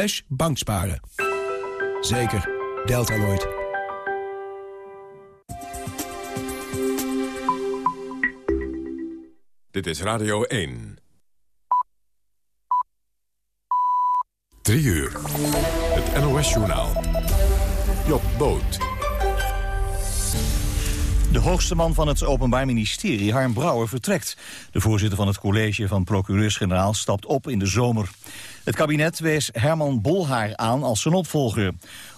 Slash banksparen. Zeker, Deltaloid. Dit is Radio 1. 3 uur. Het NOS-journaal. Job Boot. De hoogste man van het Openbaar Ministerie, Harm Brouwer, vertrekt. De voorzitter van het college van procureurs-generaal stapt op in de zomer. Het kabinet wees Herman Bolhaar aan als zijn opvolger.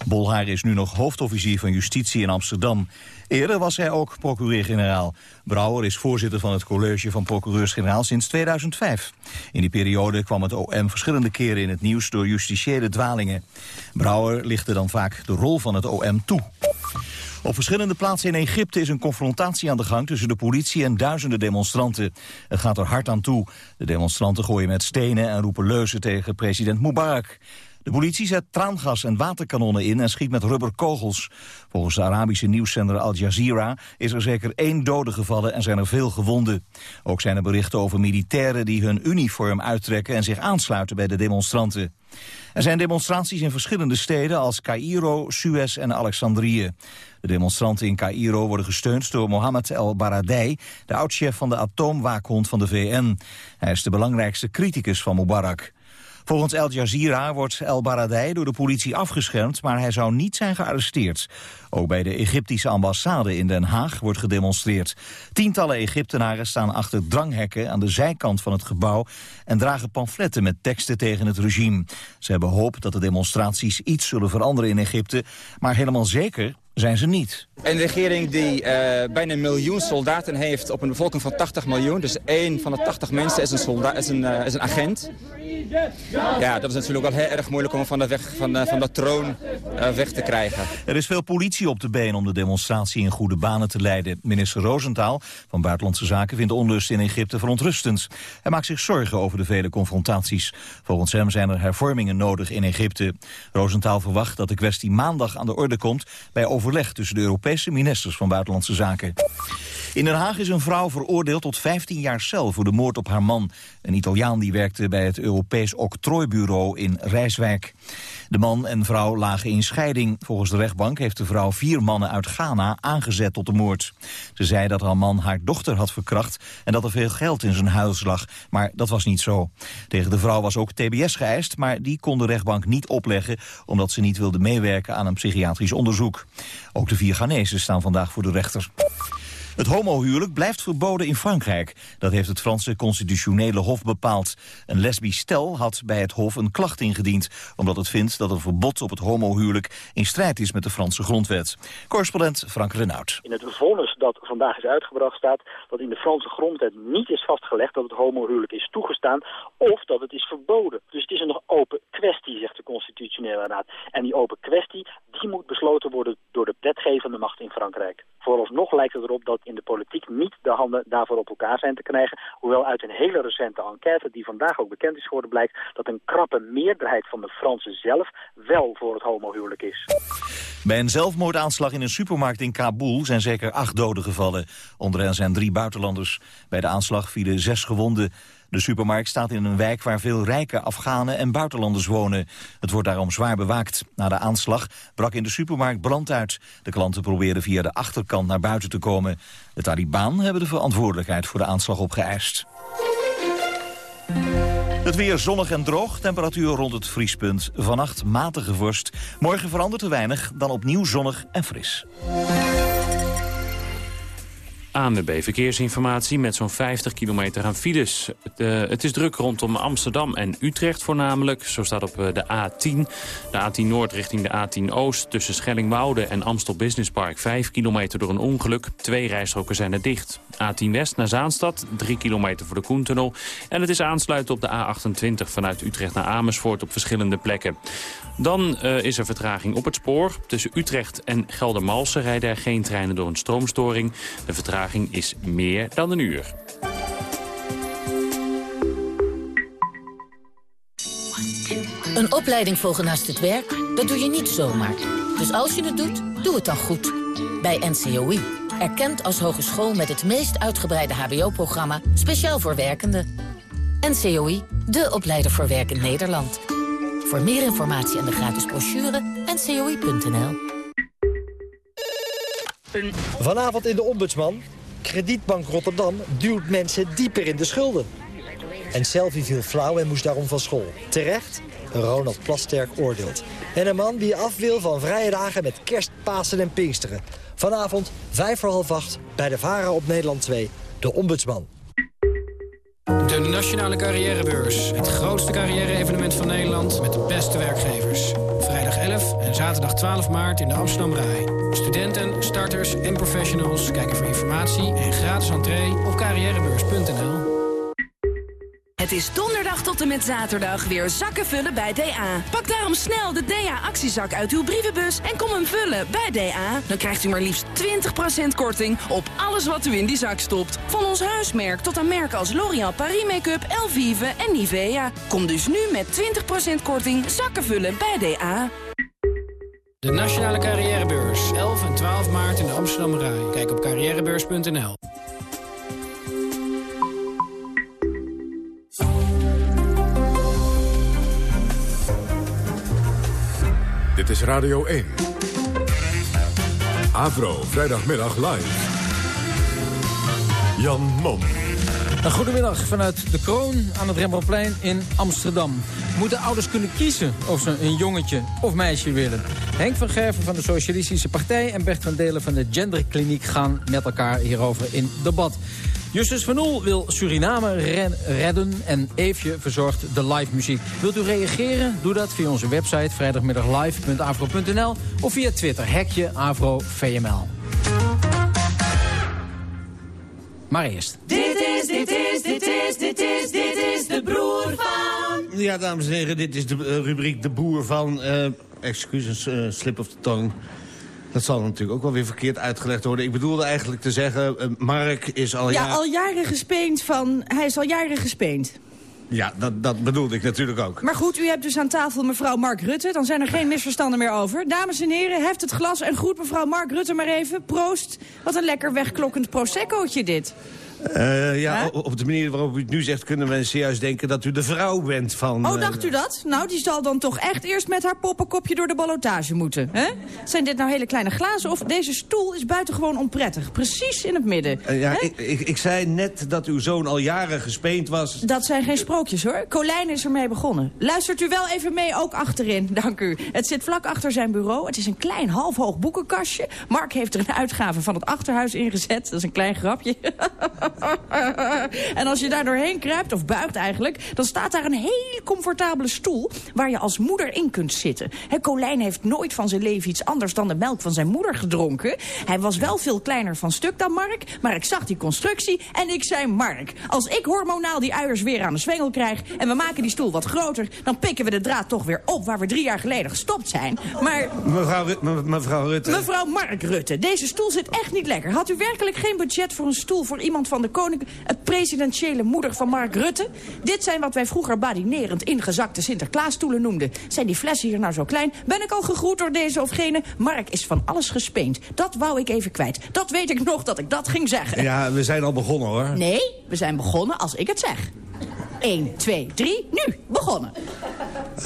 Bolhaar is nu nog hoofdofficier van justitie in Amsterdam. Eerder was hij ook procureur-generaal. Brouwer is voorzitter van het college van procureurs-generaal sinds 2005. In die periode kwam het OM verschillende keren in het nieuws door justitiële dwalingen. Brouwer lichtte dan vaak de rol van het OM toe. Op verschillende plaatsen in Egypte is een confrontatie aan de gang tussen de politie en duizenden demonstranten. Het gaat er hard aan toe. De demonstranten gooien met stenen en roepen leuzen tegen president Mubarak. De politie zet traangas en waterkanonnen in en schiet met rubberkogels. Volgens de Arabische nieuwszender Al Jazeera is er zeker één dode gevallen en zijn er veel gewonden. Ook zijn er berichten over militairen die hun uniform uittrekken en zich aansluiten bij de demonstranten. Er zijn demonstraties in verschillende steden als Cairo, Suez en Alexandrië. De demonstranten in Cairo worden gesteund door Mohammed El Baradei, de oudchef van de atoomwaakhond van de VN. Hij is de belangrijkste criticus van Mubarak. Volgens Al Jazeera wordt El Baradei door de politie afgeschermd, maar hij zou niet zijn gearresteerd. Ook bij de Egyptische ambassade in Den Haag wordt gedemonstreerd. Tientallen Egyptenaren staan achter dranghekken aan de zijkant van het gebouw en dragen pamfletten met teksten tegen het regime. Ze hebben hoop dat de demonstraties iets zullen veranderen in Egypte, maar helemaal zeker zijn ze niet. Een regering die uh, bijna een miljoen soldaten heeft op een bevolking van 80 miljoen. Dus één van de 80 mensen is een, soldaat, is een, uh, is een agent. Ja, dat is natuurlijk wel heel erg moeilijk om van de, weg, van, van de troon weg te krijgen. Er is veel politie op de been om de demonstratie in goede banen te leiden. Minister Roosentaal van Buitenlandse Zaken vindt de onlust in Egypte verontrustend. Hij maakt zich zorgen over de vele confrontaties. Volgens hem zijn er hervormingen nodig in Egypte. Roosentaal verwacht dat de kwestie maandag aan de orde komt bij tussen de Europese ministers van Buitenlandse Zaken. In Den Haag is een vrouw veroordeeld tot 15 jaar cel voor de moord op haar man. Een Italiaan die werkte bij het Europees Octrooibureau in Rijswijk. De man en vrouw lagen in scheiding. Volgens de rechtbank heeft de vrouw vier mannen uit Ghana aangezet tot de moord. Ze zei dat haar man haar dochter had verkracht en dat er veel geld in zijn huis lag. Maar dat was niet zo. Tegen de vrouw was ook TBS geëist, maar die kon de rechtbank niet opleggen... omdat ze niet wilde meewerken aan een psychiatrisch onderzoek. Ook de vier Ghanese staan vandaag voor de rechter. Het homohuwelijk blijft verboden in Frankrijk. Dat heeft het Franse constitutionele hof bepaald. Een lesbisch stel had bij het hof een klacht ingediend... omdat het vindt dat een verbod op het homohuwelijk... in strijd is met de Franse grondwet. Correspondent Frank Renaud. In het vonnis dat vandaag is uitgebracht staat... dat in de Franse grondwet niet is vastgelegd dat het homohuwelijk is toegestaan... of dat het is verboden. Dus het is een nog open kwestie, zegt de constitutionele raad. En die open kwestie die moet besloten worden door de wetgevende macht in Frankrijk. Vooralsnog lijkt het erop dat in de politiek niet de handen daarvoor op elkaar zijn te krijgen. Hoewel uit een hele recente enquête, die vandaag ook bekend is geworden, blijkt dat een krappe meerderheid van de Fransen zelf wel voor het homohuwelijk is. Bij een zelfmoordaanslag in een supermarkt in Kabul zijn zeker acht doden gevallen. Onder hen zijn drie buitenlanders. Bij de aanslag vielen zes gewonden. De supermarkt staat in een wijk waar veel rijke Afghanen en buitenlanders wonen. Het wordt daarom zwaar bewaakt. Na de aanslag brak in de supermarkt brand uit. De klanten probeerden via de achterkant naar buiten te komen. De Taliban hebben de verantwoordelijkheid voor de aanslag opgeëist. Het weer zonnig en droog, temperatuur rond het vriespunt. Vannacht matige vorst. Morgen verandert er weinig, dan opnieuw zonnig en fris. ANWB Verkeersinformatie met zo'n 50 kilometer aan files. Het, uh, het, is druk rondom Amsterdam en Utrecht voornamelijk. Zo staat op uh, de A10. De A10 Noord richting de A10 Oost tussen Schellingwoude en Amstel Business Park. 5 kilometer door een ongeluk. Twee rijstroken zijn er dicht. A10 West naar Zaanstad. 3 kilometer voor de Koentunnel. En het is aansluiten op de A28 vanuit Utrecht naar Amersfoort op verschillende plekken. Dan uh, is er vertraging op het spoor. Tussen Utrecht en Geldermalsen rijden er geen treinen door een stroomstoring. De vertraging is meer dan een uur. Een opleiding volgen naast het werk, dat doe je niet zomaar. Dus als je het doet, doe het dan goed. Bij NCOI. Erkend als hogeschool met het meest uitgebreide hbo-programma... speciaal voor werkenden. NCOI, de opleider voor werk in Nederland. Voor meer informatie en de gratis brochure, ncoi.nl. Vanavond in de Ombudsman. Kredietbank Rotterdam duwt mensen dieper in de schulden. En Selfie viel flauw en moest daarom van school. Terecht? Ronald Plasterk oordeelt. En een man die af wil van vrije dagen met kerst, Pasen en Pinksteren. Vanavond, vijf voor half acht, bij de VARA op Nederland 2. De Ombudsman. De Nationale Carrièrebeurs. Het grootste carrière-evenement van Nederland met de beste werkgevers. Vrijdag 11 en zaterdag 12 maart in de Amsterdam Rai. Studenten, starters en professionals kijken voor informatie en gratis entree op carrièrebeurs.nl. Het is donderdag tot en met zaterdag weer zakken vullen bij DA. Pak daarom snel de DA-actiezak uit uw brievenbus en kom hem vullen bij DA. Dan krijgt u maar liefst 20% korting op alles wat u in die zak stopt. Van ons huismerk tot aan merken als L'Oréal Paris Make-up, Elvive en Nivea. Kom dus nu met 20% korting zakken vullen bij DA. De Nationale Carrièrebeurs. 11 en 12 maart in de Amsterdam Rai. Kijk op carrièrebeurs.nl. Dit is Radio 1. Avro, vrijdagmiddag live. Jan Mom. Een goedemiddag vanuit de Kroon aan het Rembrandtplein in Amsterdam. Moeten ouders kunnen kiezen of ze een jongetje of meisje willen? Henk van Gerven van de Socialistische Partij en Bert van Delen van de Genderkliniek gaan met elkaar hierover in debat. Justus van Oel wil Suriname redden en Eefje verzorgt de live muziek. Wilt u reageren? Doe dat via onze website vrijdagmiddaglive.afro.nl of via Twitter, hekje AfroVML. Maar eerst. Dit is, dit is, dit is, dit is, dit is de broer van... Ja, dames en heren, dit is de uh, rubriek De Boer van... Uh, excuses, uh, slip of the tongue. Dat zal natuurlijk ook wel weer verkeerd uitgelegd worden. Ik bedoelde eigenlijk te zeggen, uh, Mark is al... Ja, al jaren gespeend van... Hij is al jaren gespeend. Ja, dat, dat bedoelde ik natuurlijk ook. Maar goed, u hebt dus aan tafel mevrouw Mark Rutte. Dan zijn er geen misverstanden meer over. Dames en heren, heft het glas en groet mevrouw Mark Rutte maar even. Proost. Wat een lekker wegklokkend proseccootje dit. Uh, ja, op de manier waarop u het nu zegt... kunnen mensen juist denken dat u de vrouw bent van... Oh, dacht u dat? Nou, die zal dan toch echt eerst met haar poppenkopje door de ballotage moeten. Hè? Zijn dit nou hele kleine glazen of deze stoel is buitengewoon onprettig? Precies in het midden. Uh, ja, ik, ik, ik, zei net dat uw zoon al jaren gespeend was. Dat zijn geen sprookjes, hoor. Colijn is ermee begonnen. Luistert u wel even mee, ook achterin. Dank u. Het zit vlak achter zijn bureau. Het is een klein halfhoog boekenkastje. Mark heeft er een uitgave van het achterhuis ingezet. Dat is een klein grapje. en als je daar doorheen kruipt, of buigt eigenlijk... dan staat daar een hele comfortabele stoel waar je als moeder in kunt zitten. He, Colijn heeft nooit van zijn leven iets anders dan de melk van zijn moeder gedronken. Hij was wel veel kleiner van stuk dan Mark, maar ik zag die constructie en ik zei... Mark, als ik hormonaal die uiers weer aan de zwengel krijg... en we maken die stoel wat groter, dan pikken we de draad toch weer op... waar we drie jaar geleden gestopt zijn. Maar... Mevrouw, me, mevrouw Rutte... Mevrouw Mark Rutte, deze stoel zit echt niet lekker. Had u werkelijk geen budget voor een stoel voor iemand van de koning... het presidentiële moeder van Mark Rutte? Dit zijn wat wij vroeger badinerend ingezakte Sinterklaasstoelen noemden. Zijn die flessen hier nou zo klein? Ben ik al gegroet door deze of gene? Mark is van alles gespeend. Dat wou ik even kwijt. Dat weet ik nog dat ik dat ging zeggen. Ja, we zijn al begonnen hoor. Nee, we zijn begonnen als ik het zeg. 1, 2, 3, nu, begonnen.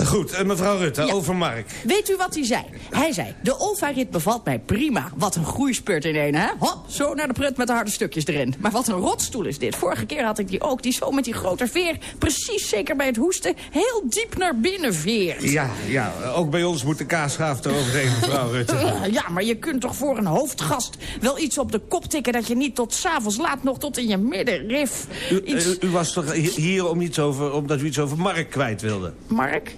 Goed, uh, mevrouw Rutte, ja. over Mark. Weet u wat hij zei? Hij zei, de Olfa-rit bevalt mij prima. Wat een groeispurt in één, hè? Hop, zo naar de prut met de harde stukjes erin. Maar wat een rotstoel is dit. Vorige keer had ik die ook, die zo met die grote veer... precies zeker bij het hoesten, heel diep naar binnen veert. Ja, ja, ook bij ons moet de kaasschaaf eroverheen, mevrouw Rutte. ja, maar je kunt toch voor een hoofdgast wel iets op de kop tikken... dat je niet tot s'avonds laat nog tot in je middenrif... Iets... U, u, u was toch hier om iets over, omdat u iets over Mark kwijt wilde? Mark?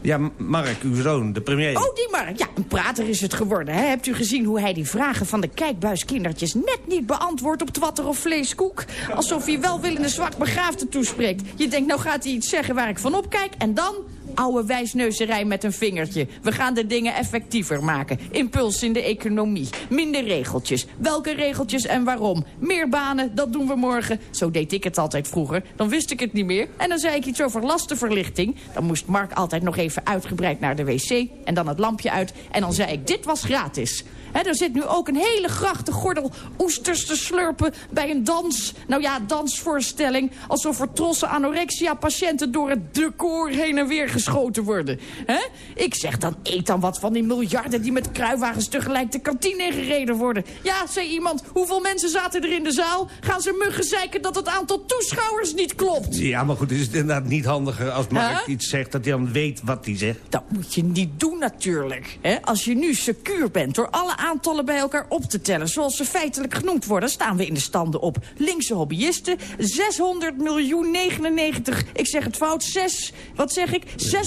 Ja, Mark, uw zoon, de premier. Oh, die Mark. Ja, een prater is het geworden. Hè? Hebt u gezien hoe hij die vragen van de kijkbuiskindertjes... net niet beantwoordt op twatter of vleeskoek? Alsof hij welwillende zwak begaafde toespreekt. Je denkt, nou gaat hij iets zeggen waar ik van opkijk... en dan oude wijsneuzerij met een vingertje. We gaan de dingen effectiever maken. Impuls in de economie. Minder regeltjes. Welke regeltjes en waarom? Meer banen, dat doen we morgen. Zo deed ik het altijd vroeger. Dan wist ik het niet meer. En dan zei ik iets over lastenverlichting. Dan moest Mark altijd nog even uitgebreid naar de wc. En dan het lampje uit. En dan zei ik, dit was gratis. Er zit nu ook een hele grachte gordel oesters te slurpen bij een dans. Nou ja, dansvoorstelling. Alsof er trossen anorexia-patiënten door het decor heen en weer geschoten worden. hè? Ik zeg dan, eet dan wat van die miljarden die met kruiwagens tegelijk de kantine ingereden worden. Ja, zei iemand, hoeveel mensen zaten er in de zaal? Gaan ze muggen zeiken dat het aantal toeschouwers niet klopt? Ja, maar goed, is het inderdaad niet handiger als Mark iets zegt... dat hij dan weet wat hij zegt? Dat moet je niet doen natuurlijk. Hè? Als je nu secuur bent door alle aantallen bij elkaar op te tellen... zoals ze feitelijk genoemd worden, staan we in de standen op. Linkse hobbyisten, 600 miljoen 99, ik zeg het fout, 6, wat zeg ik? 6.099.453.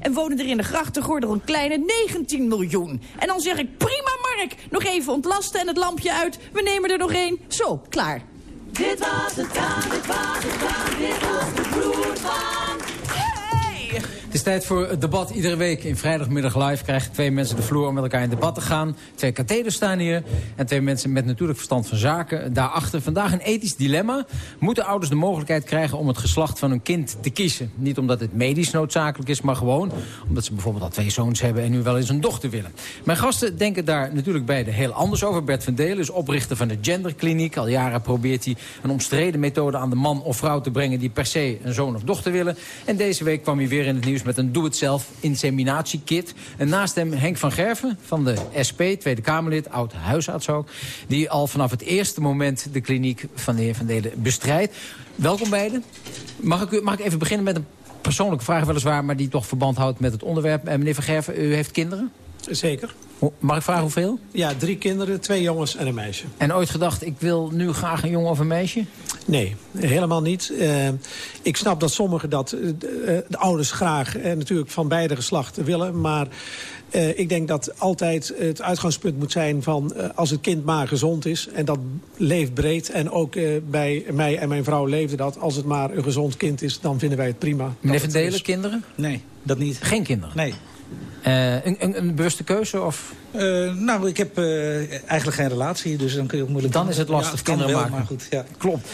En wonen er in de grachtengordel een kleine 19 miljoen. En dan zeg ik, prima Mark, nog even ontlasten en het lampje uit. We nemen er nog één. Zo, klaar. Dit was het aan, dit was het dit was de vloer van het is tijd voor het debat. Iedere week in vrijdagmiddag live krijgen twee mensen de vloer om met elkaar in debat te gaan. Twee katheders staan hier. En twee mensen met natuurlijk verstand van zaken. Daarachter vandaag een ethisch dilemma. Moeten ouders de mogelijkheid krijgen om het geslacht van hun kind te kiezen? Niet omdat het medisch noodzakelijk is, maar gewoon omdat ze bijvoorbeeld al twee zoons hebben en nu wel eens een dochter willen. Mijn gasten denken daar natuurlijk beide heel anders over. Bert van Delen is oprichter van de Genderkliniek. Al jaren probeert hij een omstreden methode aan de man of vrouw te brengen die per se een zoon of dochter willen. En deze week kwam hij weer in het nieuws met een doe-het-zelf inseminatiekit. En naast hem Henk van Gerven van de SP, Tweede Kamerlid, oud huisarts ook. Die al vanaf het eerste moment de kliniek van de heer Van Delen bestrijdt. Welkom beiden. Mag ik, mag ik even beginnen met een persoonlijke vraag weliswaar... maar die toch verband houdt met het onderwerp. Eh, meneer van Gerven, u heeft kinderen? Zeker. Mag ik vragen hoeveel? Ja, drie kinderen, twee jongens en een meisje. En ooit gedacht, ik wil nu graag een jongen of een meisje? Nee, helemaal niet. Eh, ik snap dat sommigen dat, eh, de, de ouders graag eh, natuurlijk van beide geslachten willen. Maar eh, ik denk dat altijd het uitgangspunt moet zijn van eh, als het kind maar gezond is. En dat leeft breed. En ook eh, bij mij en mijn vrouw leefde dat. Als het maar een gezond kind is, dan vinden wij het prima. Meneer Van Delen, kinderen? Nee, dat niet. Geen kinderen? Nee. Eh, een, een, een bewuste keuze? Of? Eh, nou, ik heb eh, eigenlijk geen relatie, dus dan kun je ook moeilijk... Dan is het lastig ja, kinderen wel, maken. Maar goed, ja. Klopt.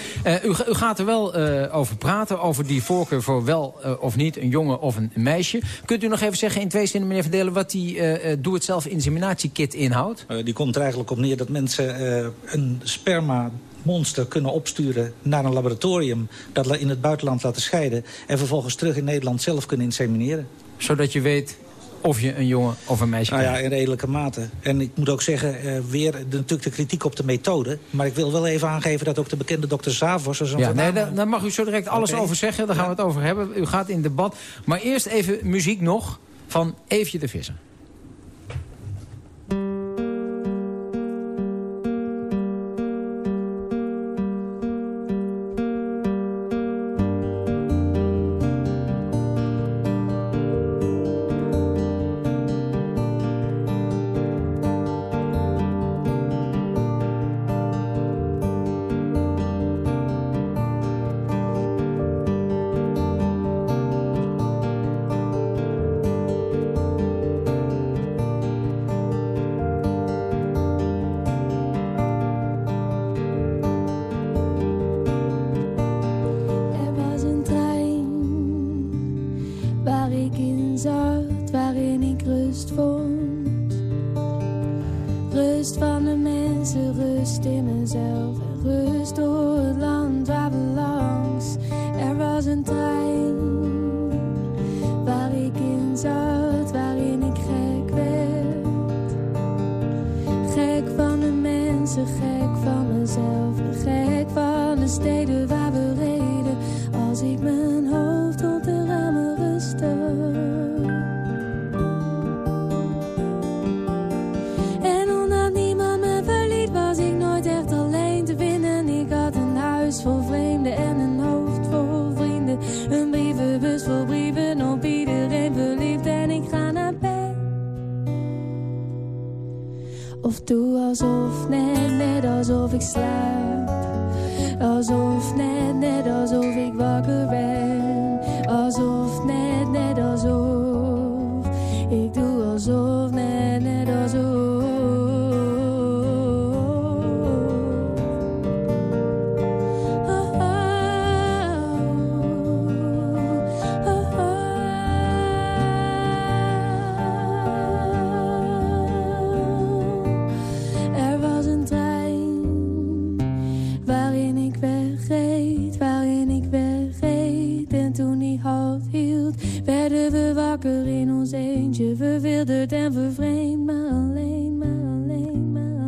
U, u gaat er wel over praten, over die voorkeur voor wel of niet een jongen of een meisje. Kunt u nog even zeggen in twee zinnen, meneer Van Delen, wat die eh, eh, doe-het-zelf inseminatiekit inhoudt? Die komt er eigenlijk op neer dat mensen een sperma monster kunnen opsturen naar een laboratorium... dat in het buitenland laten scheiden... en vervolgens terug in Nederland zelf kunnen insemineren. Zodat je weet of je een jongen of een meisje Nou ja, in redelijke mate. En ik moet ook zeggen, eh, weer de, natuurlijk de kritiek op de methode. Maar ik wil wel even aangeven dat ook de bekende dokter Zavos... er Ja, nee, daar, daar mag u zo direct alles over zeggen. Daar gaan we het over hebben. U gaat in debat. Maar eerst even muziek nog van Eefje de Visser. Werden we wakker in ons eentje. Verwilderd en vervreemd, maar alleen, maar alleen, maar.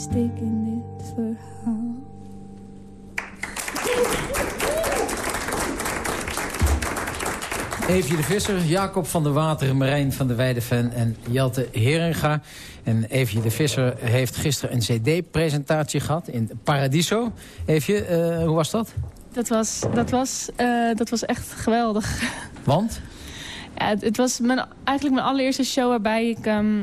Stik in dit verhaal. Eefje de Visser, Jacob van der Water, Marijn van der Weideven en Jelte Heringa. En Eefje de Visser heeft gisteren een cd-presentatie gehad in Paradiso. Eefje, eh, hoe was dat? Dat was, dat, was, eh, dat was echt geweldig. Want? Ja, het, het was mijn, eigenlijk mijn allereerste show waarbij ik... ehm,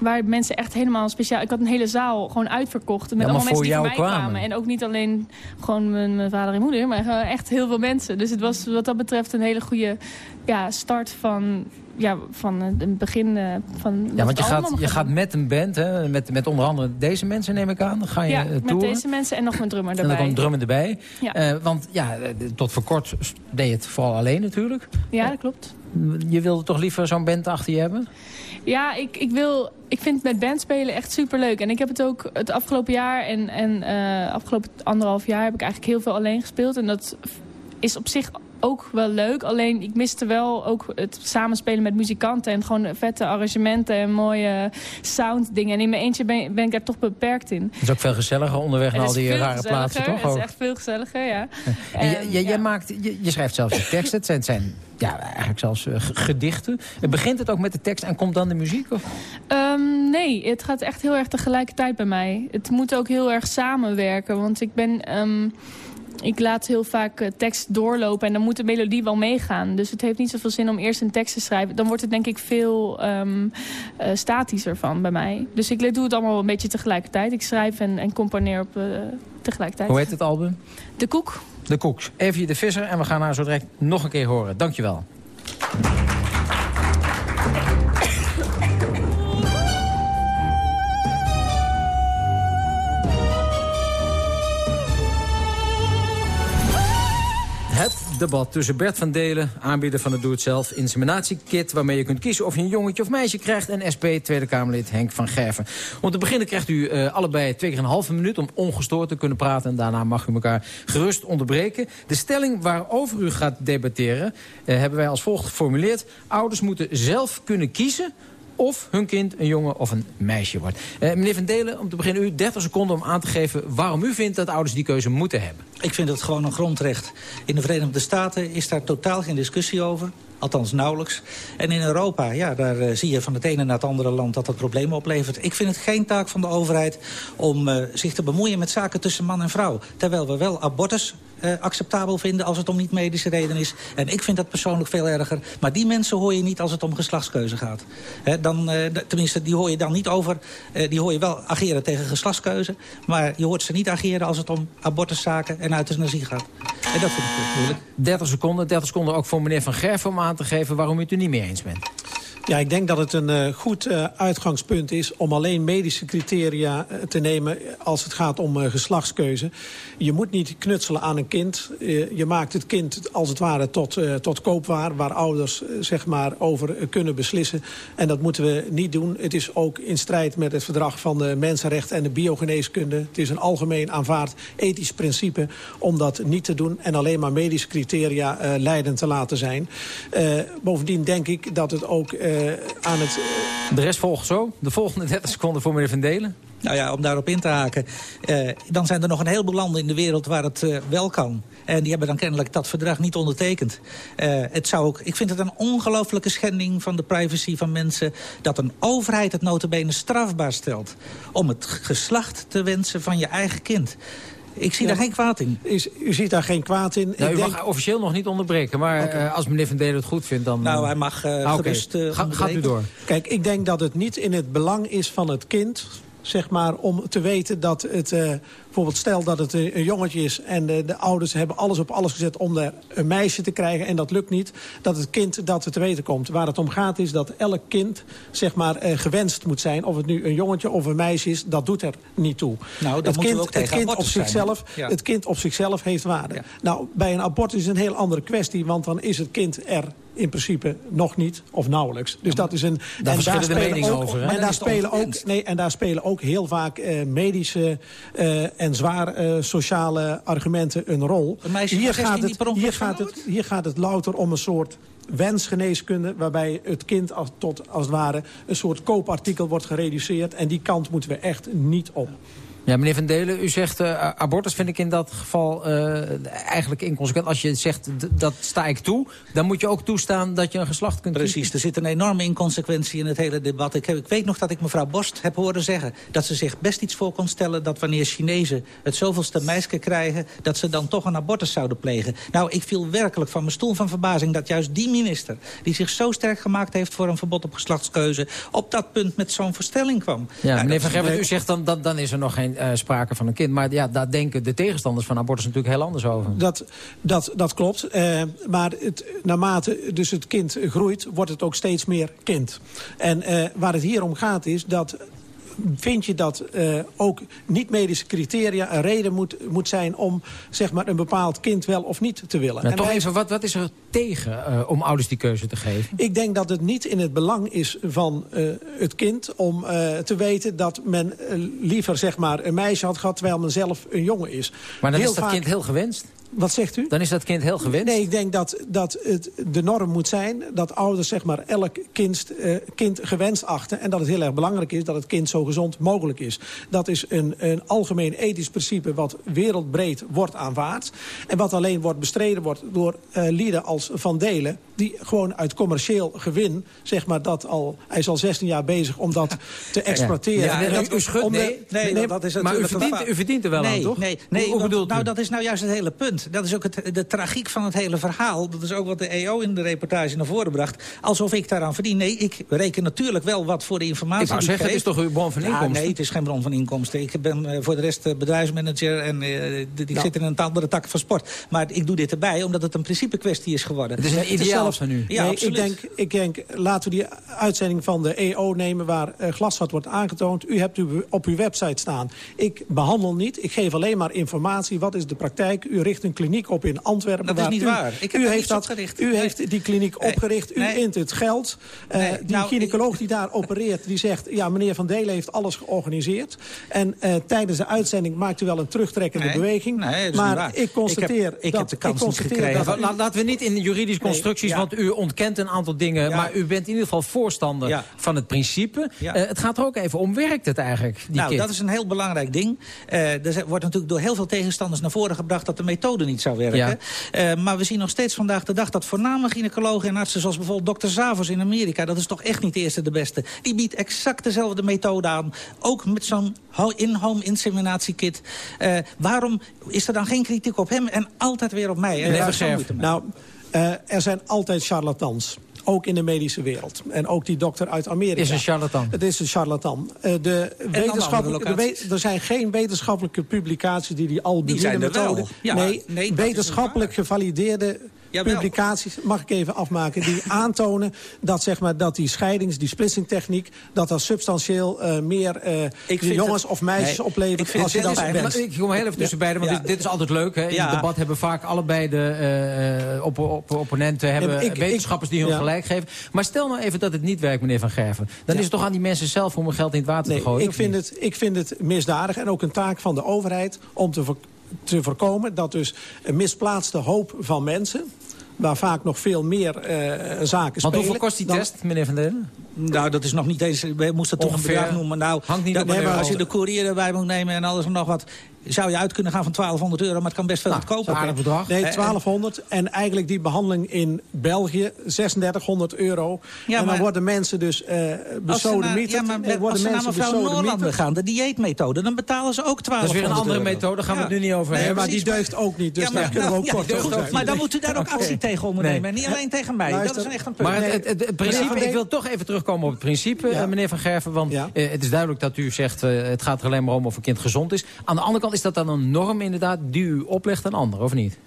waar mensen echt helemaal speciaal... Ik had een hele zaal gewoon uitverkocht. Met Ja, allemaal mensen die voor mij kwamen. kwamen. En ook niet alleen gewoon mijn, mijn vader en moeder... maar echt heel veel mensen. Dus het was wat dat betreft een hele goede ja, start van... Ja, van het begin eh, van... Ja, want je gaat, je gaat met een band, hè, met, met onder andere deze mensen neem ik aan. Dan ga je Ja, eh, met deze mensen en nog mijn drummer En erbij. dan komt drummen erbij. Ja. Eh, want ja, tot voor kort deed je het vooral alleen natuurlijk. Ja, dat klopt. Je wilde toch liever zo'n band achter je hebben? Ja, ik, ik, wil, ik vind met band spelen echt superleuk. En ik heb het ook het afgelopen jaar en, en afgelopen anderhalf jaar heb ik eigenlijk heel veel alleen gespeeld. En dat is op zich ook wel leuk. Alleen ik miste wel ook het samenspelen met muzikanten. En gewoon vette arrangementen en mooie sound dingen. En in mijn eentje ben, ben ik daar toch beperkt in. Het is ook veel gezelliger onderweg naar al die rare plaatsen, toch? Het is echt veel gezelliger, ja. En je, je, jij maakt, je, je schrijft zelfs je teksten. Het zijn, het zijn ja, eigenlijk zelfs eh, gedichten. Begint het ook met de tekst en komt dan de muziek? Of? Ehm, nee, het gaat echt heel erg tegelijkertijd bij mij. Het moet ook heel erg samenwerken. Want ik ben... ehm, ik laat heel vaak eh, tekst doorlopen en dan moet de melodie wel meegaan. Dus het heeft niet zoveel zin om eerst een tekst te schrijven. Dan wordt het denk ik veel eh, statischer van bij mij. Dus ik doe het allemaal een beetje tegelijkertijd. Ik schrijf en, en componeer op eh, tegelijkertijd. Hoe heet het album? De Koek. De Koeks. Evie de Visser. En we gaan haar zo direct nog een keer horen. Dankjewel. Het debat tussen Bert van Delen, aanbieder van het Doe-het-zelf inseminatiekit... waarmee je kunt kiezen of je een jongetje of meisje krijgt... en SP Tweede Kamerlid Henk van Gerven. Om te beginnen krijgt u eh, allebei twee keer een halve minuut... om ongestoord te kunnen praten en daarna mag u elkaar gerust onderbreken. De stelling waarover u gaat debatteren eh, hebben wij als volgt geformuleerd. Ouders moeten zelf kunnen kiezen of hun kind een jongen of een meisje wordt. Eh, meneer Van Delen, om te beginnen u 30 seconden om aan te geven... waarom u vindt dat ouders die keuze moeten hebben. Ik vind het gewoon een grondrecht. In de Verenigde Staten is daar totaal geen discussie over. Althans nauwelijks. En in Europa, ja, daar eh, zie je van het ene naar het andere land dat dat problemen oplevert. Ik vind het geen taak van de overheid om eh, zich te bemoeien met zaken tussen man en vrouw. Terwijl we wel abortus eh, acceptabel vinden als het om niet-medische reden is. En ik vind dat persoonlijk veel erger. Maar die mensen hoor je niet als het om geslachtskeuze gaat. Dan, tenminste, die hoor je dan niet over. die hoor je wel ageren tegen geslachtskeuze. Maar je hoort ze niet ageren als het om abortuszaken en euthanasie gaat. En dat vind ik moeilijk. 30 seconden, 30 seconden ook voor meneer Van Gerven te geven waarom u het er niet mee eens bent. Ja, ik denk dat het een uh, goed uh, uitgangspunt is om alleen medische criteria uh, te nemen als het gaat om geslachtskeuze. Je moet niet knutselen aan een kind. je maakt het kind als het ware tot, tot koopwaar waar ouders zeg maar over kunnen beslissen. En dat moeten we niet doen. Het is ook in strijd met het verdrag van de mensenrechten en de biogeneeskunde. Het is een algemeen aanvaard ethisch principe om dat niet te doen en alleen maar medische criteria leidend te laten zijn. bovendien denk ik dat het ook aan het... De rest volgt zo. De volgende 30 seconden voor meneer Van Delen. Nou ja, om daarop in te haken. Uh, dan zijn er nog een heleboel landen in de wereld waar het wel kan. En die hebben dan kennelijk dat verdrag niet ondertekend. Het zou ook, ik vind het een ongelooflijke schending van de privacy van mensen... dat een overheid het notabene strafbaar stelt... om het geslacht te wensen van je eigen kind. Ik zie ja. daar geen kwaad in. Is, u ziet daar geen kwaad in? Nou, ik u denk... mag officieel nog niet onderbreken. Maar okay. uh, als meneer Van Delen het goed vindt, dan... Nou, hij mag uh, ah, gerust uh, Ga, Gaat u door. Kijk, ik denk dat het niet in het belang is van het kind zeg maar, om te weten dat het... Uh, bijvoorbeeld stel dat het een, een jongetje is... en de, de, ouders hebben alles op alles gezet om er een meisje te krijgen... en dat lukt niet, dat het kind dat te weten komt. Waar het om gaat is dat elk kind zeg maar, uh, gewenst moet zijn. Of het nu een jongetje of een meisje is, dat doet er niet toe. Nou, het kind, ook het, kind op zichzelf, ja. het kind op zichzelf heeft waarde. Ja. Nou, bij een abortus is een heel andere kwestie... want dan is het kind er in principe nog niet of nauwelijks. Dus dat is een. Daar en daar ook, over. En daar, spelen ook, nee, en daar spelen ook heel vaak uh, medische uh, en zwaar uh, sociale argumenten een rol. Hier, gaat het, hier, gaat het, hier gaat het louter om een soort wensgeneeskunde... waarbij het kind als, tot als het ware een soort koopartikel wordt gereduceerd. En die kant moeten we echt niet op. Ja, meneer Van Delen, u zegt uh, abortus vind ik in dat geval uh, eigenlijk inconsequent. Als je zegt, dat sta ik toe, dan moet je ook toestaan dat je een geslacht kunt Precies, kiezen. er zit een enorme inconsequentie in het hele debat. Ik, heb, ik weet nog dat ik mevrouw Borst heb horen zeggen... dat ze zich best iets voor kon stellen dat wanneer Chinezen het zoveelste meisje krijgen... dat ze dan toch een abortus zouden plegen. Nou, ik viel werkelijk van mijn stoel van verbazing... dat juist die minister, die zich zo sterk gemaakt heeft voor een verbod op geslachtskeuze... op dat punt met zo'n verstelling kwam. Ja, nou, meneer Van u zegt dan, dan, dan is er nog geen uh, sprake van een kind. Maar ja, daar denken de tegenstanders van abortus natuurlijk heel anders over. Dat, dat, dat klopt. Uh, maar het, naarmate dus het kind groeit, wordt het ook steeds meer kind. En uh, waar het hier om gaat is dat vind je dat uh, ook niet-medische criteria een reden moet, moet zijn... om zeg maar, een bepaald kind wel of niet te willen. Nou, en toch wij... even, wat, wat is er tegen uh, om ouders die keuze te geven? Ik denk dat het niet in het belang is van uh, het kind... om te weten dat men liever zeg maar, een meisje had gehad... terwijl men zelf een jongen is. Maar dan heel is dat vaak... kind heel gewenst? Wat zegt u? Dan is dat kind heel gewenst? Nee, ik denk dat, dat het de norm moet zijn... dat ouders zeg maar, elk kind, uh, kind gewenst achten... en dat het heel erg belangrijk is dat het kind zo gezond mogelijk is. Dat is een, een algemeen ethisch principe wat wereldbreed wordt aanvaard... en wat alleen wordt bestreden wordt door uh, lieden als Van Delen... die gewoon uit commercieel gewin, zeg maar, dat al... hij is al 16 jaar bezig om dat te exploiteren. Ja, ja, u, u schudt, nee, nee, nee, dat is maar u verdient, u verdient er wel nee, aan, toch? Nee, nee hoe, hoe dat, nou, dat is nou juist het hele punt. Dat is ook het, de tragiek van het hele verhaal. Dat is ook wat de EO in de reportage naar voren bracht. Alsof ik daaraan verdien. Nee, ik reken natuurlijk wel wat voor de informatie Ik zou zeggen, het is toch uw bron van inkomsten? Ja, nee, het is geen bron van inkomsten. Ik ben uh, voor de rest uh, bedrijfsmanager en uh, ik nou. zit in een andere tak van sport. Maar ik doe dit erbij omdat het een principe kwestie is geworden. Het is een ideaal van u. Ja, nee, ik, denk, ik denk, laten we die uitzending van de EO nemen... waar glasvat wordt aangetoond. U hebt u op uw website staan. Ik behandel niet, ik geef alleen maar informatie. Wat is de praktijk? U richt een kliniek op in Antwerpen. Dat is niet u, waar. Ik heb u heeft, dat, opgericht. u nee. heeft die kliniek nee. opgericht. U nee. int het geld. Uh, die nou, gynaecoloog die daar opereert, die zegt... ja, meneer Van Delen heeft alles georganiseerd. En uh, tijdens de uitzending maakt u wel een terugtrekkende beweging. maar ik constateer ik heb, ik dat... heb de kans ik. Dat, laten we niet in juridische constructies... want u ontkent een aantal dingen... Maar u bent in ieder geval voorstander van het principe. Uh, het gaat er ook even om, werkt het eigenlijk, die nou, kit? dat is een heel belangrijk ding. Er wordt natuurlijk door heel veel tegenstanders naar voren gebracht... dat de methode niet zou werken. Ja. Uh, maar we zien nog steeds vandaag de dag dat voorname gynaecologen en artsen... zoals bijvoorbeeld dokter Zavos in Amerika... dat is toch echt niet de eerste de beste. Die biedt exact dezelfde methode aan. Ook met zo'n in-home inseminatiekit. Uh, waarom is er dan geen kritiek op hem en altijd weer op mij? En nou, uh, er zijn altijd charlatans. Ook in de medische wereld. En ook die dokter uit Amerika. Is een charlatan. Het is een charlatan. Uh, de wetenschappelijke, de er zijn geen wetenschappelijke publicaties die die al die zijn wel. methode... Ja, nee, nee wetenschappelijk gevalideerde Jawel. publicaties, mag ik even afmaken, die aantonen dat, zeg maar, dat die scheidings, die splitsingtechniek, dat dat substantieel uh, meer uh, de jongens het, of meisjes nee, oplevert ik vind als je dat maar, wenst. Ik kom heel even tussen beiden, want Ja. dit, dit is altijd leuk. Hè? In Ja. het debat hebben vaak allebei de uh, op, op, opponenten hebben ik- wetenschappers die hun ja. gelijk geven. Maar stel nou even dat het niet werkt, meneer Van Gerven. Dan is het toch aan die mensen zelf om hun geld in het water Nee, te gooien? ik vind, niet? het, ik vind het misdadig en ook een taak van de overheid om te, te voorkomen dat dus een misplaatste hoop van mensen waar vaak nog veel meer eh, zaken spelen. Want hoeveel kost die dan- test, meneer Van Delen? Nou, dat is nog niet eens... We moesten toch Ongeveer. een bedrag noemen. Nou, Hangt niet dat- op nee, als je de courier erbij moet nemen en alles en nog wat... zou je uit kunnen gaan van 1200 euro, maar het kan best veel Nou, goedkoper. dat is een aardig bedrag. Nee, Eh, en- 1200. En eigenlijk die behandeling in België, 3600 euro. Ja, en dan maar- worden mensen dus eh Als ze naar, besodemieterd. ja, maar met- worden als ze naar mevrouw. Noorlanden gaan, de dieetmethode... dan betalen ze ook 1200 Dat is weer een andere euro. methode, daar gaan we Ja. het nu niet over Nee, hebben. maar die deugt ook niet. Dus Ja, maar, daar kunnen we ook kort over zijn. Maar dan moet u daar ook actie tegen ondernemen. Nee. En niet alleen tegen mij. Luister. dat is echt een punt. Maar het, het, het- het principe, ik wil toch even terugkomen op het principe, eh, meneer Van Gerven. Want eh, het is duidelijk dat u zegt, eh, het gaat er alleen maar om of een kind gezond is. Aan de andere kant is dat dan een norm inderdaad die u oplegt aan anderen, of niet?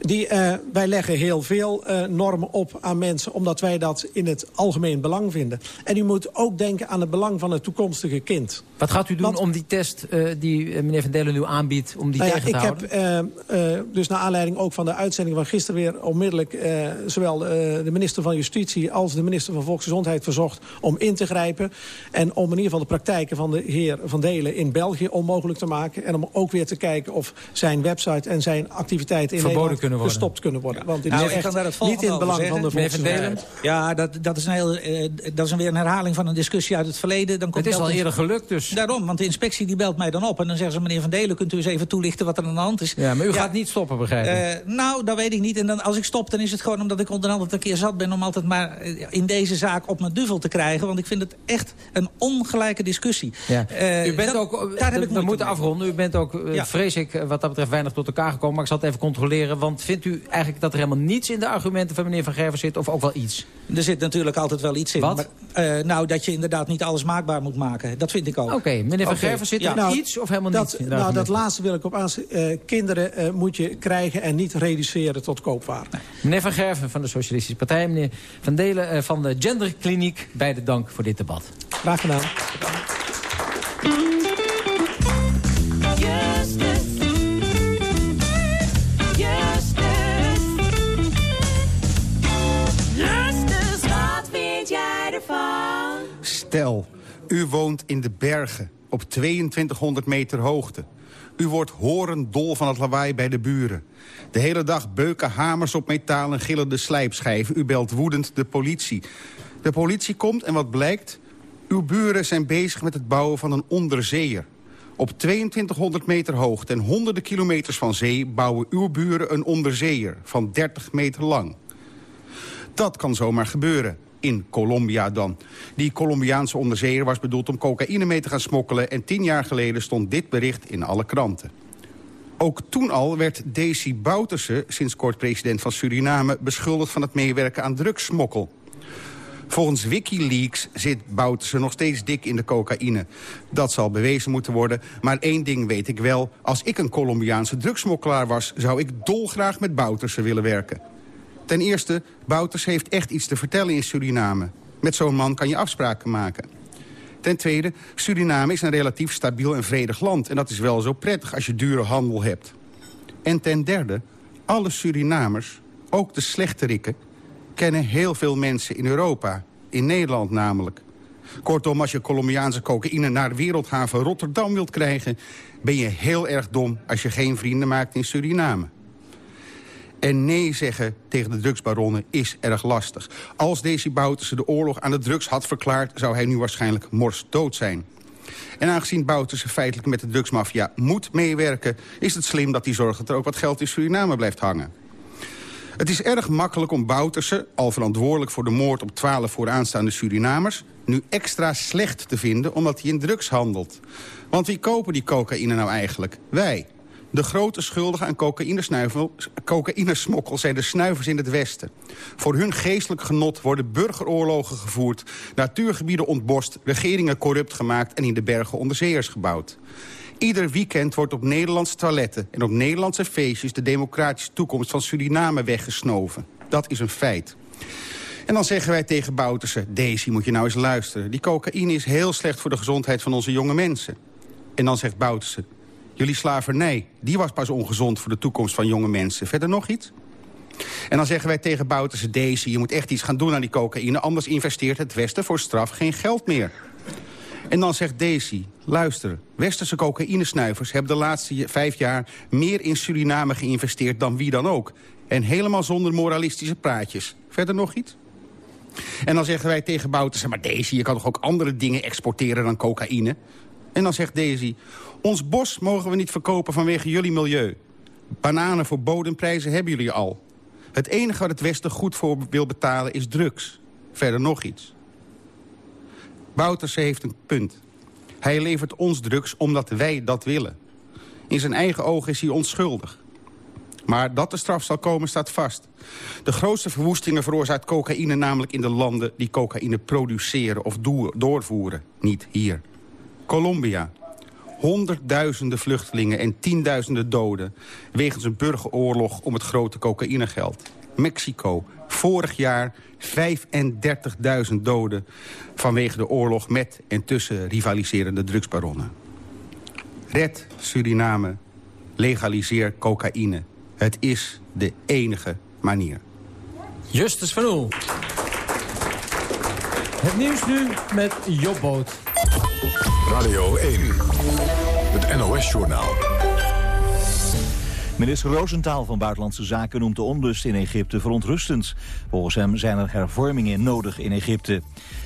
Die, eh, wij leggen heel veel eh, normen op aan mensen... omdat wij dat in het algemeen belang vinden. En u moet ook denken aan het belang van het toekomstige kind. Wat gaat u doen Want- om die test eh, die meneer Van Delen nu aanbiedt, om die Nou tegen te ik houden? heb eh, eh, dus naar aanleiding ook van de uitzending van gisteren weer onmiddellijk zowel de minister van Justitie als de minister van Volksgezondheid verzocht om in te grijpen. En om in ieder geval de praktijken van de heer Van Delen in België onmogelijk te maken. En om ook weer te kijken of zijn website en zijn activiteiten in Verboden Nederland kunnen worden. gestopt kunnen worden. Want dit Nou, is echt het niet in het belang van de zeggen. Meneer Van volksgezondheid. Ja, dat, dat, is een heel, eh, dat is weer een herhaling van een discussie uit het verleden. Dan komt Het is al in- eerder gelukt, dus... Daarom, want de inspectie die belt mij dan op. En dan zeggen ze, meneer Van Delen, kunt u eens even toelichten wat er aan de hand is? Ja, maar u gaat niet stoppen, begrijp ik. Eh, nou, dat weet ik niet. En dan, als ik stop, dan is het gewoon omdat ik onder andere een keer zat ben... om altijd maar eh, in deze zaak op mijn duvel te krijgen. Want ik vind het echt een ongelijke discussie. Ja. Eh, u bent dat- ook, daar heb we ik moeite moeten afronden. U bent ook, Ja. vrees ik, eh, wat dat betreft weinig tot elkaar gekomen. Maar ik zal het even controleren. Want vindt u eigenlijk dat er helemaal niets in de argumenten van meneer Van Gerven zit? Of ook wel iets? Er zit natuurlijk altijd wel iets in. Wat? Maar, eh, nou, dat je inderdaad niet alles maakbaar moet maken. Dat vind ik ook. Oké, meneer Van. Gerven, zit er. Nou, iets of helemaal dat, niets in Nou, dat laatste wil ik op aanspreken. Eh, kinderen eh, moet je krijgen en niet reduceren tot koopwaar. Meneer Van Gerven van de Socialistische Partij. Meneer Van Delen eh, van de Genderkliniek. Beide dank voor dit debat. Graag gedaan. Stel, u woont in de bergen op 2200 meter hoogte. U wordt horendol van het lawaai bij de buren. De hele dag beuken hamers op metaal en gillende slijpschijven. U belt woedend de politie. De politie komt en wat blijkt? Uw buren zijn bezig met het bouwen van een onderzeeër. Op 2200 meter hoogte en honderden kilometers van zee... bouwen uw buren een onderzeeër van 30 meter lang. Dat kan zomaar gebeuren. In Colombia dan. Die Colombiaanse onderzeeër was bedoeld om cocaïne mee te gaan smokkelen... en tien jaar geleden stond dit bericht in alle kranten. Ook toen al werd Desi Bouterse, sinds kort president van Suriname... beschuldigd van het meewerken aan drugssmokkel. Volgens Wikileaks zit Bouterse nog steeds dik in de cocaïne. Dat zal bewezen moeten worden, maar één ding weet ik wel. Als ik een Colombiaanse drugsmokkelaar was... zou ik dolgraag met Bouterse willen werken. Ten eerste, Bouters heeft echt iets te vertellen in Suriname. Met zo'n man kan je afspraken maken. Ten tweede, Suriname is een relatief stabiel en vredig land... en dat is wel zo prettig als je dure handel hebt. En ten derde, alle Surinamers, ook de slechterikken... kennen heel veel mensen in Europa, in Nederland namelijk. Kortom, als je Colombiaanse cocaïne naar wereldhaven Rotterdam wilt krijgen... ben je heel erg dom als je geen vrienden maakt in Suriname. En nee zeggen tegen de drugsbaronnen is erg lastig. Als Desi Bouterse de oorlog aan de drugs had verklaard... zou hij nu waarschijnlijk morsdood zijn. En aangezien Bouterse feitelijk met de drugsmafia moet meewerken... is het slim dat hij zorgt dat er ook wat geld in Suriname blijft hangen. Het is erg makkelijk om Bouterse, al verantwoordelijk voor de moord op 12 vooraanstaande Surinamers... nu extra slecht te vinden omdat hij in drugs handelt. Want wie kopen die cocaïne nou eigenlijk? Wij. De grote schuldigen aan cocaïnesmokkel zijn de snuivers in het Westen. Voor hun geestelijk genot worden burgeroorlogen gevoerd... natuurgebieden ontbost, regeringen corrupt gemaakt... en in de bergen onderzeeërs gebouwd. Ieder weekend wordt op Nederlandse toiletten en op Nederlandse feestjes... de democratische toekomst van Suriname weggesnoven. Dat is een feit. En dan zeggen wij tegen Bouterse... Daisy, moet je nou eens luisteren. Die cocaïne is heel slecht voor de gezondheid van onze jonge mensen. En dan zegt Bouterse... Jullie slavernij, die was pas ongezond voor de toekomst van jonge mensen. Verder nog iets? En dan zeggen wij tegen Bouterse Daisy... je moet echt iets gaan doen aan die cocaïne... anders investeert het Westen voor straf geen geld meer. En dan zegt Daisy, luister, westerse cocaïnesnuivers... hebben de laatste vijf jaar meer in Suriname geïnvesteerd dan wie dan ook. En helemaal zonder moralistische praatjes. Verder nog iets? En dan zeggen wij tegen Bouterse, maar Daisy, je kan toch ook andere dingen exporteren dan cocaïne? En dan zegt Daisy, ons bos mogen we niet verkopen vanwege jullie milieu. Bananen voor bodemprijzen hebben jullie al. Het enige wat het Westen goed voor wil betalen is drugs. Verder nog iets. Bouterse heeft een punt. Hij levert ons drugs omdat wij dat willen. In zijn eigen ogen is hij onschuldig. Maar dat de straf zal komen staat vast. De grootste verwoestingen veroorzaakt cocaïne namelijk in de landen... die cocaïne produceren of doorvoeren. Niet hier. Colombia. Honderdduizenden vluchtelingen en tienduizenden doden... wegens een burgeroorlog om het grote cocaïnegeld. Mexico. Vorig jaar 35.000 doden vanwege de oorlog met en tussen rivaliserende drugsbaronnen. Red Suriname, legaliseer cocaïne. Het is de enige manier. Justus van Oel. Het nieuws nu met Job Boot. Radio 1, het NOS-journaal. Minister Roosentaal van Buitenlandse Zaken noemt de onrust in Egypte verontrustend. Volgens hem zijn er hervormingen nodig in Egypte.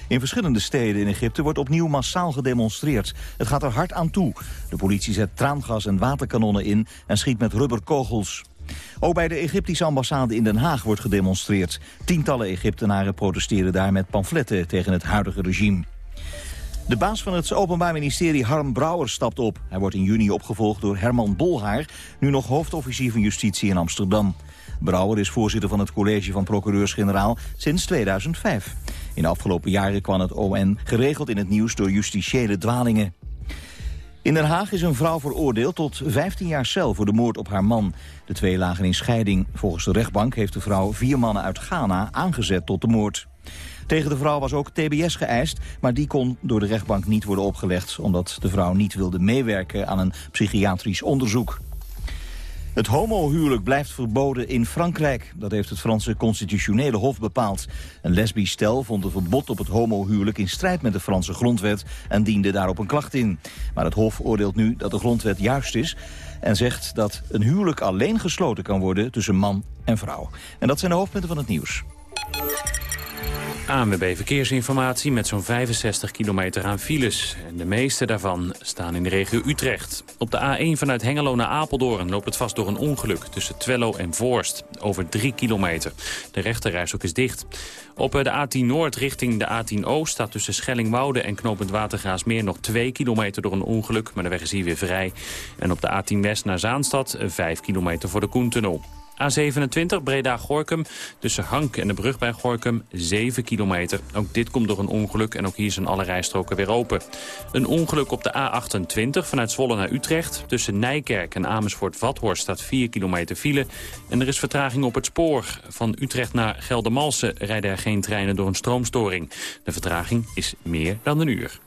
In verschillende steden in Egypte wordt opnieuw massaal gedemonstreerd. Het gaat er hard aan toe. De politie zet traangas en waterkanonnen in en schiet met rubberkogels. Ook bij de Egyptische ambassade in Den Haag wordt gedemonstreerd. Tientallen Egyptenaren protesteren daar met pamfletten tegen het huidige regime. De baas van het Openbaar Ministerie, Harm Brouwer, stapt op. Hij wordt in juni opgevolgd door Herman Bolhaar, nu nog hoofdofficier van Justitie in Amsterdam. Brouwer is voorzitter van het college van procureurs-generaal sinds 2005. In de afgelopen jaren kwam het ON geregeld in het nieuws door justitiële dwalingen. In Den Haag is een vrouw veroordeeld tot 15 jaar cel voor de moord op haar man. De twee lagen in scheiding. Volgens de rechtbank heeft de vrouw vier mannen uit Ghana aangezet tot de moord. Tegen de vrouw was ook TBS geëist, maar die kon door de rechtbank niet worden opgelegd... omdat de vrouw niet wilde meewerken aan een psychiatrisch onderzoek. Het homohuwelijk blijft verboden in Frankrijk. Dat heeft het Franse constitutionele hof bepaald. Een lesbisch stel vond een verbod op het homohuwelijk in strijd met de Franse grondwet en diende daarop een klacht in. Maar het hof oordeelt nu dat de grondwet juist is en zegt dat een huwelijk alleen gesloten kan worden tussen man en vrouw. En dat zijn de hoofdpunten van het nieuws. ANWB Verkeersinformatie met zo'n 65 kilometer aan files. En de meeste daarvan staan in de regio Utrecht. Op de A1 vanuit Hengelo naar Apeldoorn loopt het vast door een ongeluk... tussen Twello en Voorst, over 3 kilometer. De rechterreis ook is dicht. Op de A10 Noord richting de A10 Oost staat tussen Schellingwoude en Knopend Watergraasmeer nog 2 kilometer door een ongeluk, maar de weg is hier weer vrij. En op de A10 West naar Zaanstad 5 kilometer voor de Koentunnel. A27 Breda-Gorkum tussen Hank en de brug bij Gorkum 7 kilometer. Ook dit komt door een ongeluk en ook hier zijn alle rijstroken weer open. Een ongeluk op de A28 vanuit Zwolle naar Utrecht. Tussen Nijkerk en Amersfoort-Vathorst staat 4 kilometer file. En er is vertraging op het spoor. Van Utrecht naar Geldermalsen rijden er geen treinen door een stroomstoring. De vertraging is meer dan een uur.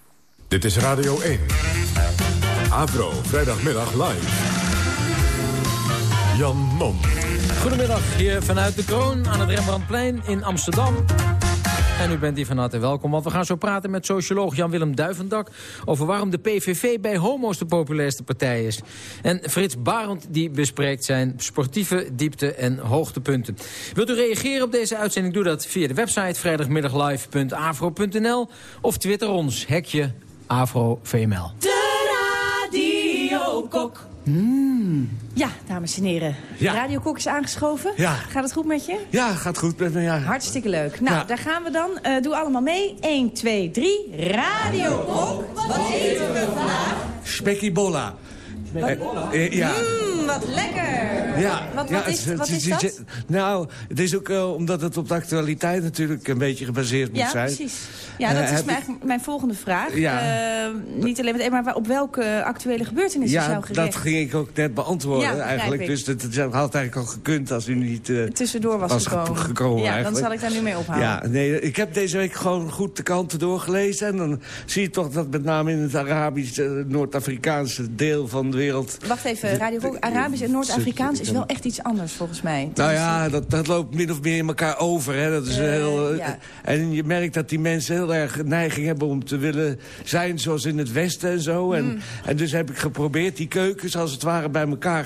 Dit is Radio 1. Avro, vrijdagmiddag live. Jan Mom. Goedemiddag, hier vanuit de Kroon aan het Rembrandtplein in Amsterdam. En u bent hier van harte welkom, want we gaan zo praten met socioloog Jan-Willem Duivendak... over waarom de PVV bij homo's de populairste partij is. En Frits Barend die bespreekt zijn sportieve diepte- en hoogtepunten. Wilt u reageren op deze uitzending? Doe dat via de website vrijdagmiddaglive.afro.nl... of twitter ons, hekje AfroVML. Radiokok. Mm. Ja, dames en heren. Ja. Radio Kok is aangeschoven. Ja. Gaat het goed met je? Ja, gaat goed met me, ja. Hartstikke leuk. Nou, Ja. daar gaan we dan. Eh, doe allemaal mee. 1, 2, 3. Radio Kok. Wat eten we vandaag? Spekkiebola. Eh, eh, ja. Mmm, wat lekker. Ja, Wat, ja, is, wat is dat? Nou, het is ook eh, omdat het op de actualiteit natuurlijk een beetje gebaseerd moet Ja, zijn. precies. Ja, Eh, dat is heb mijn, mijn volgende vraag. Ja. Eh, niet alleen met maar op welke actuele gebeurtenissen is Ja, jou gericht? dat ging ik ook net beantwoorden Ja, eigenlijk. ik. Dus dat, dat had eigenlijk al gekund als u niet eh, Tussendoor was, ge- gekomen. gekomen ja, dan eigenlijk. zal ik daar nu mee ophouden. Ja, nee, ik heb deze week gewoon goed de kanten doorgelezen. En dan zie je toch dat met name in het Arabisch, eh, Noord-Afrikaanse deel van de wereld... Wacht even, Radio Arabisch en Noord-Afrikaans is wel echt iets anders volgens mij. Nou ja, dat, dat loopt min of meer in elkaar over. Hè. Dat is Eh, heel, eh, ja. En je merkt dat die mensen heel erg neiging hebben om te willen zijn zoals in het Westen en zo. En, Mm. en dus heb ik geprobeerd die keukens als het ware bij elkaar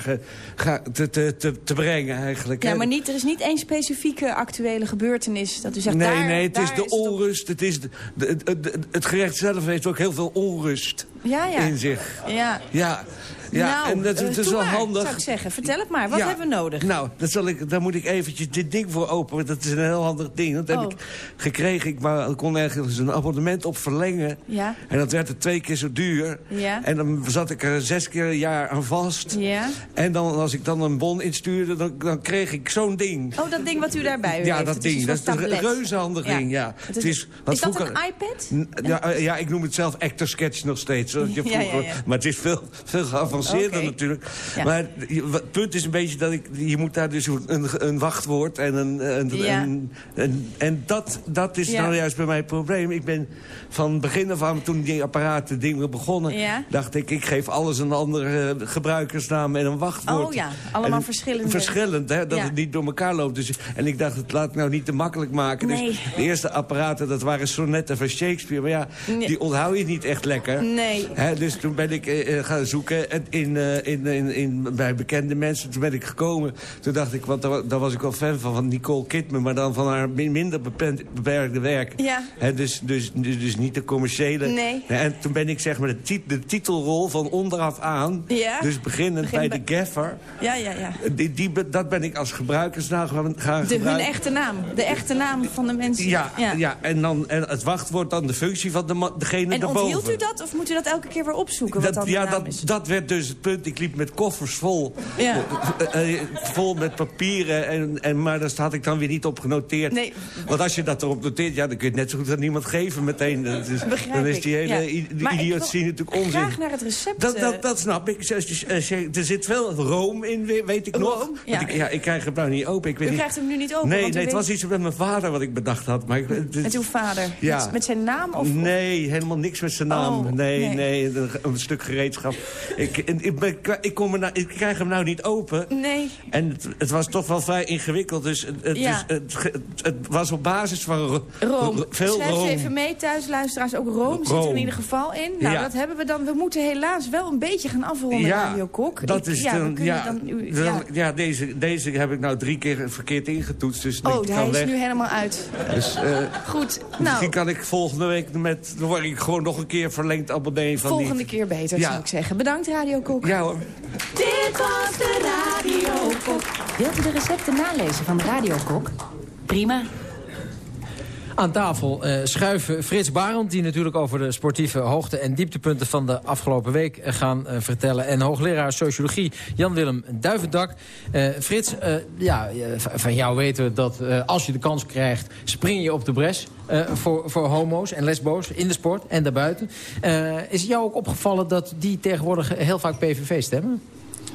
ge- te, te, te, te brengen eigenlijk. Ja, hè. maar niet, er is niet één specifieke actuele gebeurtenis dat u zegt Nee, daar, nee, het is de onrust. Het, is de, de- het- het- het gerecht zelf heeft ook heel veel onrust Ja, ja. in zich. Ja. Ja, ja nou, en dat, eh, het is doe wel maar, handig. zou ik zeggen. Vertel het maar, wat Ja. hebben we nodig? Nou, dat zal ik, daar moet ik eventjes dit ding voor openen. want Dat is een heel handig ding. Dat heb Oh. ik gekregen. Ik, maar, kon ergens een abonnement op verlengen. Ja. En dat werd er twee keer zo duur. Ja. En dan zat ik er zes keer een jaar aan vast. Ja. En dan, als ik dan een bon instuurde, dan, dan kreeg ik zo'n ding. Oh, dat ding wat u daarbij heeft. Ja, dat ding. Dat is een tablet. reuze ding, ja. Het Het is, is, dat vroeger- een iPad? Ja, eh, ja, ik noem het zelf Actor Sketch nog steeds. Zoals je vroeger. Maar het is veel, veel natuurlijk. Ja. Maar het punt is een beetje dat ik... Je moet daar dus een, een wachtwoord en een... een, Ja. een- een- en dat, dat is nou juist bij mij het probleem. Ik ben van begin af aan, toen die apparaten dingen begonnen... Dacht ik, ik geef alles een andere eh, gebruikersnaam en een wachtwoord. Oh ja, allemaal En- verschillende. Verschillend, hè, dat het niet door elkaar loopt. Dus, en ik dacht, het laat ik nou niet te makkelijk maken. Nee. Dus de eerste apparaten, dat waren sonetten van Shakespeare. Maar ja, Nee. die onthoud je niet echt lekker. Nee. Dus toen ben ik eh, eh, gaan zoeken en in, eh, in, in, in, bij bekende mensen. Toen ben ik gekomen. Toen dacht ik, want daar, wa- daar was ik wel fan van, van Nicole Kidman. Maar dan van haar min- minder beperkt- beperkte werk. Ja. Hè, dus, dus, dus, dus niet de commerciële. Nee. En toen ben ik zeg maar de, tit- de titelrol van onderaf aan. Ja. Dus beginnend Begin bij bij- de gaffer. Ja, ja, ja. Die, die, dat ben ik als gebruikersnaam gaan, gaan De, hun echte naam. De echte naam van de mensen. Ja, ja. en, dan, en het wachtwoord dan de functie van de, degene En daarboven. onthield u dat? Of moet u dat elke keer weer opzoeken? Wat Dat, dan ja, dat, is? dat werd dus het punt. Ik liep met koffers vol. Ja. Eh, eh, vol met papieren. En, en, maar dat had ik dan weer niet op genoteerd. Nee. Want als je dat erop noteert, ja, dan kun je het net zo goed aan niemand geven meteen. Dat is, Begrijp dan is die hele ja. die idiotie natuurlijk onzin. Graag naar het recept. Dat, eh, dat, dat snap ik. Eh, Er zit veel room in, we- weet ik nog. Ja. Ik, ja, ik krijg hem nou niet open. Ik weet U niet. krijgt hem nu niet open, Nee, nee het was iets met mijn vader wat ik bedacht had. Maar ik, het- Met uw vader? Ja. Met, zijn naam? Of, Nee, helemaal niks met zijn naam. Oh, nee, nee. nee, een, een stuk gereedschap. Ik, en ik, ik, kom er nou, ik krijg hem nou niet open. Nee. En het, het was toch wel vrij ingewikkeld. Dus het, het, Ja. was op basis van ro- Room. ro- veel Schrijf room. even mee thuis, luisteraars. Ook Room zit er in ieder geval in. Nou, Ja. dat hebben we dan. We moeten helaas wel een beetje gaan afronden, Ja, Radio Kok. dat is ja, dan, dan u- dan- ja. deze, deze heb ik nou drie keer verkeerd ingetoetst. Dus Oh, hij is weg. nu helemaal uit. Dus, eh, Goed, Misschien nou, kan ik volgende week met... Dan word ik gewoon nog een keer verlengd abonnee van volgende die... keer beter, zou ik zeggen. Bedankt, Radio Ja hoor. Dit was de Radio Kok. Wilt u de recepten nalezen van de Radiokok? Prima. Aan tafel eh, schuiven Frits Barend... die natuurlijk over de sportieve hoogte- en dieptepunten... van de afgelopen week eh, gaan eh, vertellen. En hoogleraar sociologie Jan-Willem Duivendak. Frits, ja, van jou weten we dat als je de kans krijgt... spring je op de bres voor, voor homo's en lesbo's in de sport en daarbuiten. Is het jou ook opgevallen dat die tegenwoordig heel vaak PVV stemmen?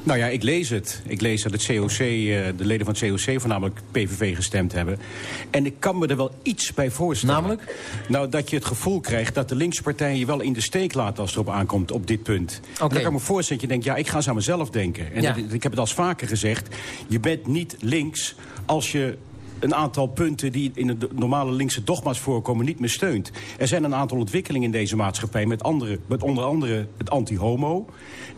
Nou ja, ik lees het. Ik lees dat het COC, eh, de leden van het COC voornamelijk PVV gestemd hebben. En ik kan me er wel iets bij voorstellen. Namelijk? Nou, dat je het gevoel krijgt dat de linkse partijen je wel in de steek laten als het erop aankomt op dit punt. En Dan kan ik me voorstellen dat je denkt, ja, ik ga eens aan mezelf denken. En Ja. dat- ik heb het al vaker gezegd, je bent niet links als je een aantal punten die in de normale linkse dogma's voorkomen niet meer steunt. Er zijn een aantal ontwikkelingen in deze maatschappij met, andere, met onder andere het anti-homo,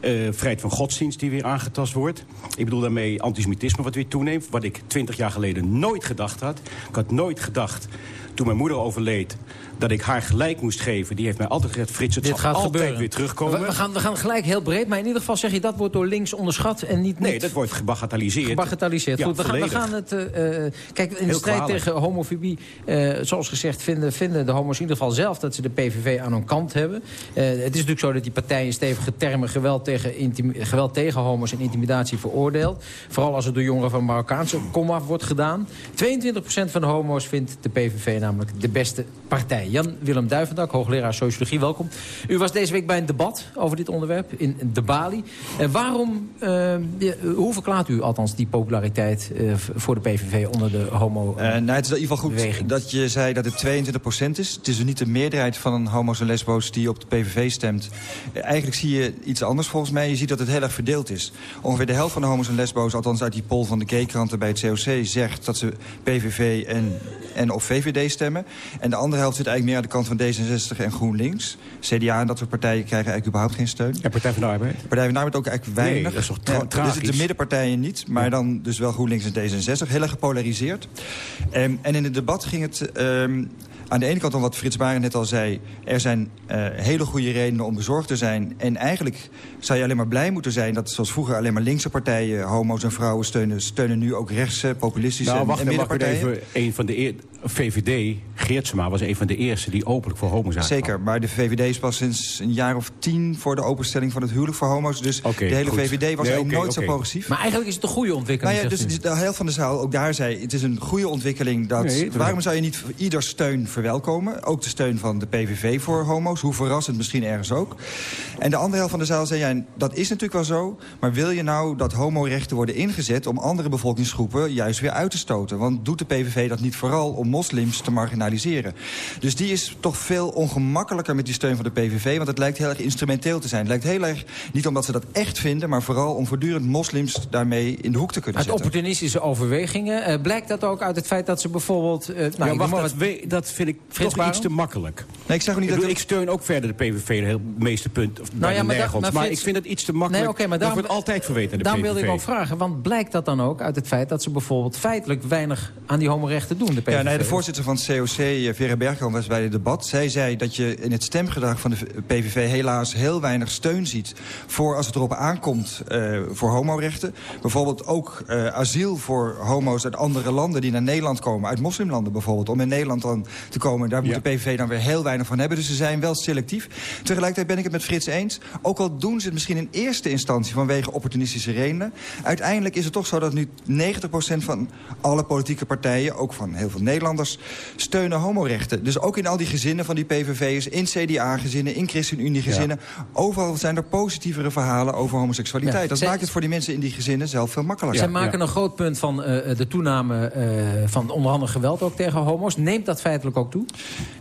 eh, vrijheid van godsdienst die weer aangetast wordt. Ik bedoel daarmee antisemitisme wat weer toeneemt, wat ik twintig jaar geleden nooit gedacht had. Ik had nooit gedacht, toen mijn moeder overleed, dat ik haar gelijk moest geven. Die heeft mij altijd gezegd, Frits, het Dit zal gaat altijd gebeuren. weer terugkomen. We, we gaan, we gaan gelijk heel breed, maar in ieder geval zeg je... dat wordt door links onderschat en niet... Nee, niet dat wordt gebagatelliseerd. Gebagatelliseerd. Ja, Goed, we gaan, we volledig. gaan het... eh, eh, kijk, in de strijd kwalijk. tegen homofobie, eh, zoals gezegd, vinden, vinden de homo's in ieder geval zelf dat ze de PVV aan hun kant hebben. Het is natuurlijk zo dat die partij in stevige termen geweld tegen, geweld tegen homo's en intimidatie veroordeelt. Vooral als het door jongeren van Marokkaanse komaf wordt gedaan. 22% van de homo's vindt de PVV namelijk de beste partij. Jan-Willem Duivendak, hoogleraar sociologie, welkom. U was deze week bij een debat over dit onderwerp in de Bali. Eh, waarom, eh, hoe verklaart u althans die populariteit eh, voor de PVV onder de homo Eh, nou, het is in ieder geval goed dat je zei dat het 22% is. Het is dus niet de meerderheid van homo's en lesbo's die op de PVV stemt. Eigenlijk zie je iets anders volgens mij. Je ziet dat het heel erg verdeeld is. Ongeveer de helft van de homo's en lesbo's, althans uit die poll van de gay-kranten bij het COC... zegt dat ze PVV en, en of VVD stemmen. En de andere helft zit eigenlijk meer aan de kant van D66 en GroenLinks. CDA en dat soort partijen krijgen eigenlijk überhaupt geen steun. En Partij van de Arbeid? Partij van de Arbeid ook eigenlijk weinig. Nee, dat is toch tra- Ja, dus de middenpartijen niet, maar dan dus wel GroenLinks en D66. Heel erg gepolariseerd. Ehm, en in het debat ging het ehm, aan de ene kant om wat Frits Baren net al zei. Er zijn eh, hele goede redenen om bezorgd te zijn. En eigenlijk zou je alleen maar blij moeten zijn... dat zoals vroeger alleen maar linkse partijen homo's en vrouwen steunen... steunen nu ook rechtse, populistische Nou, en, wacht, en wacht middenpartijen. even. Een van de eer- VVD, Geertsema, was een van de eerste die openlijk voor homo's aan. Zeker, maar de VVD is pas sinds een jaar of tien... voor de openstelling van het huwelijk voor homo's. Dus de hele goed. VVD was Nee, oké, nooit zo oké. progressief. Maar eigenlijk is het een goede ontwikkeling. Nou ja, dus, de helft van de zaal, ook daar zei... het is een goede ontwikkeling. Dat, Nee, dat- waarom zou je niet ieder steun verwelkomen? Ook de steun van de PVV voor homo's. Hoe verrassend misschien ergens ook. En de andere helft van de zaal zei... Ja, dat is natuurlijk wel zo. Maar wil je nou dat homorechten worden ingezet... om andere bevolkingsgroepen juist weer uit te stoten? Want doet de PVV dat niet vooral om moslims te marginaliseren? Dus die is toch veel ongemakkelijker met die steun van de PVV... want het lijkt heel erg instrumenteel te zijn. Het lijkt heel erg, niet omdat ze dat echt vinden... maar vooral om voortdurend moslims daarmee in de hoek te kunnen Uit zetten. opportunistische overwegingen. eh, blijkt dat ook uit het feit dat ze bijvoorbeeld... eh, nou, ja, wacht, maar dat, wat- we- dat vind ik Frits toch iets te makkelijk. Nee, ik zeg ook niet ik, dat bedoel, ik steun ook verder de PVV, de meeste punten. Of Nou ja, maar ik vind het iets te makkelijk. Nee, oké, maar dat daarom- wordt altijd verweten de Daarom PVV. wilde ik ook vragen, want blijkt dat dan ook uit het feit... dat ze bijvoorbeeld feitelijk weinig aan die homorechten doen, de PVV? Ja, nee, de voorzitter van het COC, eh, Vera Bergkamp, was bij het debat. Zij zei dat je in het stemgedrag van de PVV helaas heel weinig steun ziet... voor als het erop aankomt eh, voor homorechten. Bijvoorbeeld ook eh, asiel voor homo's uit andere landen die naar Nederland komen. Uit moslimlanden bijvoorbeeld. Om in Nederland dan te komen, daar moet Ja. de PVV dan weer heel weinig van hebben. Dus ze zijn wel selectief. Tegelijkertijd ben ik het met Frits eens. Ook al doen ze het misschien in eerste instantie vanwege opportunistische redenen. Uiteindelijk is het toch zo dat nu 90% van alle politieke partijen... ook van heel veel Nederlanders, steunen homorechten. Dus ook in al die gezinnen van die PVV'ers... in CDA-gezinnen, in ChristenUnie-gezinnen... overal zijn er positievere verhalen over homoseksualiteit. Ja. Dat Zij- maakt het voor die mensen in die gezinnen zelf veel makkelijker. Zij maken een groot punt van eh, de toename eh, van onder andere geweld ook tegen homo's. Neemt dat feitelijk ook toe?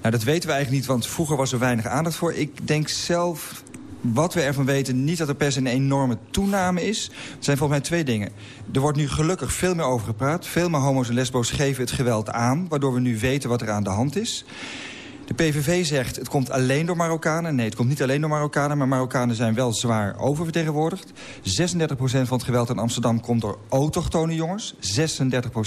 Nou, dat weten we eigenlijk niet, want vroeger was er weinig aandacht voor. Ik denk zelf, wat we ervan weten, niet dat er per se een enorme toename is. Er zijn volgens mij twee dingen. Er wordt nu gelukkig veel meer over gepraat. Veel meer homo's en lesbo's geven het geweld aan... waardoor we nu weten wat er aan de hand is. De PVV zegt het komt alleen door Marokkanen. Nee, het komt niet alleen door Marokkanen, maar Marokkanen zijn wel zwaar oververtegenwoordigd. 36% van het geweld in Amsterdam komt door autochtone jongens. 36%.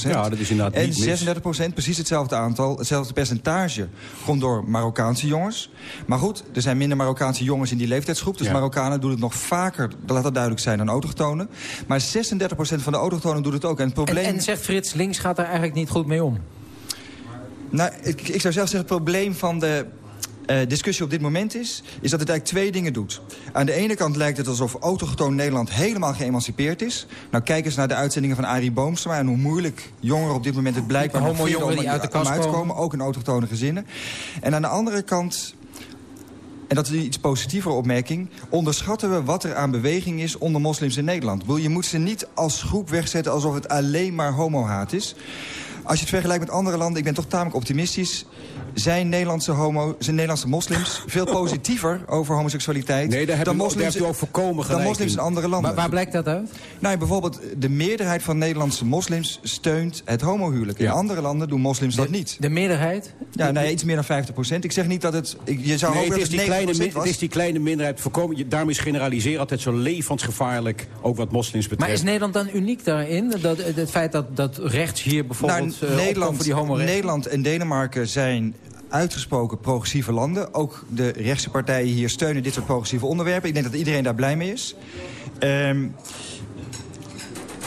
Ja, dat is inderdaad En niet mis. 36%, precies hetzelfde aantal, hetzelfde percentage, komt door Marokkaanse jongens. Maar goed, er zijn minder Marokkaanse jongens in die leeftijdsgroep. Dus Ja. Marokkanen doen het nog vaker, laat dat duidelijk zijn, dan autochtonen. Maar 36% van de autochtonen doet het ook. En het probleem... En, en zegt Frits, links gaat daar eigenlijk niet goed mee om. Nou, ik, ik zou zelf zeggen, het probleem van de eh, discussie op dit moment is... is dat het eigenlijk twee dingen doet. Aan de ene kant lijkt het alsof autochtoon Nederland helemaal geëmancipeerd is. Nou, kijk eens naar de uitzendingen van Arie Boomsma... en hoe moeilijk jongeren op dit moment het blijkbaar nog vinden om, die uit de om kast uit te komen. Ook in autochtone gezinnen. En aan de andere kant... En dat is een iets positievere opmerking. Onderschatten we wat er aan beweging is onder moslims in Nederland. Je moet ze niet als groep wegzetten alsof het alleen maar homohaat is. Als je het vergelijkt met andere landen, ik ben toch tamelijk optimistisch... zijn Nederlandse, homo, zijn Nederlandse moslims veel positiever over homoseksualiteit... Nee, daar dan u moslims, daar hebt u ook volkomen dan moslims in andere landen. Waar, waar blijkt dat uit? Nou, bijvoorbeeld de meerderheid van Nederlandse moslims steunt het homohuwelijk. In Ja. andere landen doen moslims dat niet. De meerderheid? Ja, nee, iets meer dan 50 procent. Ik zeg niet dat het... Ik, je zou Nee, hopen het, is dat die het 90 kleine, min- het is die kleine minderheid voorkomen. Je- Daarom is generaliseren altijd zo levensgevaarlijk, ook wat moslims betreft. Maar is Nederland dan uniek daarin? Dat, het feit dat, dat rechts hier bijvoorbeeld Nou, eh, opkomt Nederland, voor die homorechten? Nederland en Denemarken zijn uitgesproken progressieve landen. Ook de rechtse partijen hier steunen dit soort progressieve onderwerpen. Ik denk dat iedereen daar blij mee is. Ehm,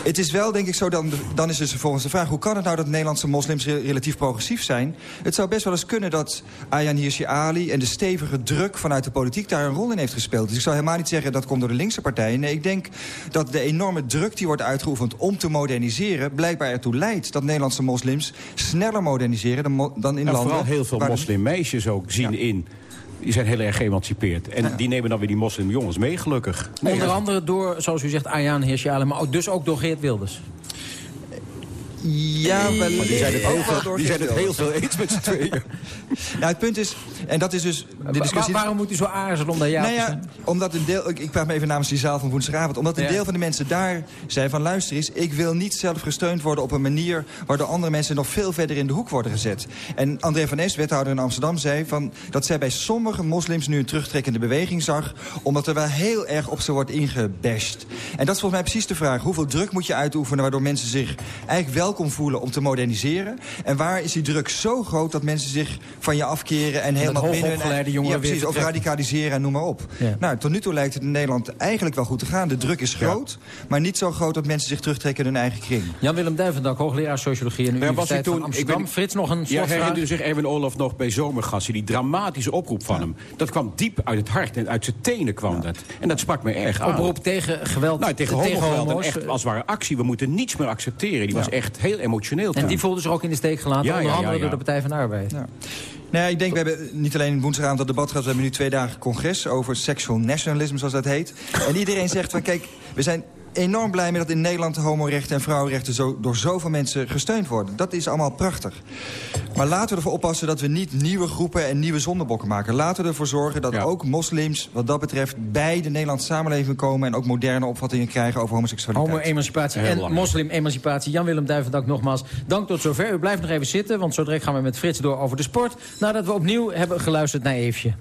Het is wel, denk ik, zo, dan, dan is dus volgens de vraag... hoe kan het nou dat Nederlandse moslims re- relatief progressief zijn? Het zou best wel eens kunnen dat Ayaan Hirsi Ali... en de stevige druk vanuit de politiek daar een rol in heeft gespeeld. Dus ik zou helemaal niet zeggen dat komt door de linkse partijen. Nee, ik denk dat de enorme druk die wordt uitgeoefend om te moderniseren... blijkbaar ertoe leidt dat Nederlandse moslims sneller moderniseren... dan, dan in En landen... vooral heel veel moslimmeisjes ook zien in. Die zijn heel erg geëmancipeerd. En die nemen dan weer die moslimjongens mee, gelukkig. Nee, Onder ja. andere door, zoals u zegt, Ayaan Hirsi Ali, maar ook, dus ook door Geert Wilders. Ja, wel. Maar die zijn het heel wel veel- die zijn het heel veel eens met z'n tweeën. Nou, het punt is, en dat is dus de Wa- discussie... waarom moet u zo aarzelen om daar ja nou te ja, omdat een deel, ik, ik praat me even namens die zaal van woensdagavond. Omdat een Ja. deel van de mensen daar zei van luister eens... ik wil niet zelf gesteund worden op een manier... waardoor andere mensen nog veel verder in de hoek worden gezet. En André van Es, wethouder in Amsterdam, zei van, dat zij bij sommige moslims nu een terugtrekkende beweging zag... omdat er wel heel erg op ze wordt ingebashed. En dat is volgens mij precies de vraag. Hoeveel druk moet je uitoefenen waardoor mensen zich eigenlijk welkom voelen om te moderniseren? En waar is die druk zo groot dat mensen zich van je afkeren... en helemaal binnen... hoogopgeleide jongeren ja, precies, of radicaliseren en noem maar op. Ja. Nou, tot nu toe lijkt het in Nederland eigenlijk wel goed te gaan. De druk is groot, maar niet zo groot dat mensen zich terugtrekken in hun eigen kring. Jan-Willem Duivendak, hoogleraar Sociologie Ja, hij Universiteit van toen, ik Amsterdam. ben- Frits, nog een Ja, slotvraag? herinnert u zich Erwin Olaf nog bij Zomergassen? Die dramatische oproep van hem. Dat kwam diep uit het hart en uit zijn tenen kwam dat. En dat sprak me erg aan. Oproep tegen geweld, Nou, tegen. En homo's. echt als het ware actie. We moeten niets meer accepteren. Die was Ja. Echt heel emotioneel En die voelde zich ook in de steek gelaten, Ja, onder ja, andere ja. door de Partij van de Arbeid. Ja. Nou ik denk, we hebben niet alleen woensdagavond dat debat gehad... we hebben nu twee dagen congres over sexual nationalism, zoals dat heet. En iedereen zegt van, kijk, we zijn enorm blij mee dat in Nederland... de homorechten en vrouwenrechten zo, door zoveel mensen gesteund worden. Dat is allemaal prachtig. Maar laten we ervoor oppassen dat we niet nieuwe groepen en nieuwe zondebokken maken. Laten we ervoor zorgen dat ook moslims, wat dat betreft... bij de Nederlandse samenleving komen... en ook moderne opvattingen krijgen over homoseksualiteit. Homo-emancipatie en moslim-emancipatie. Jan-Willem Duivendak nogmaals, dank tot zover. U blijft nog even zitten, want zo direct gaan we met Frits door over de sport. Nadat we opnieuw hebben geluisterd naar Eefje.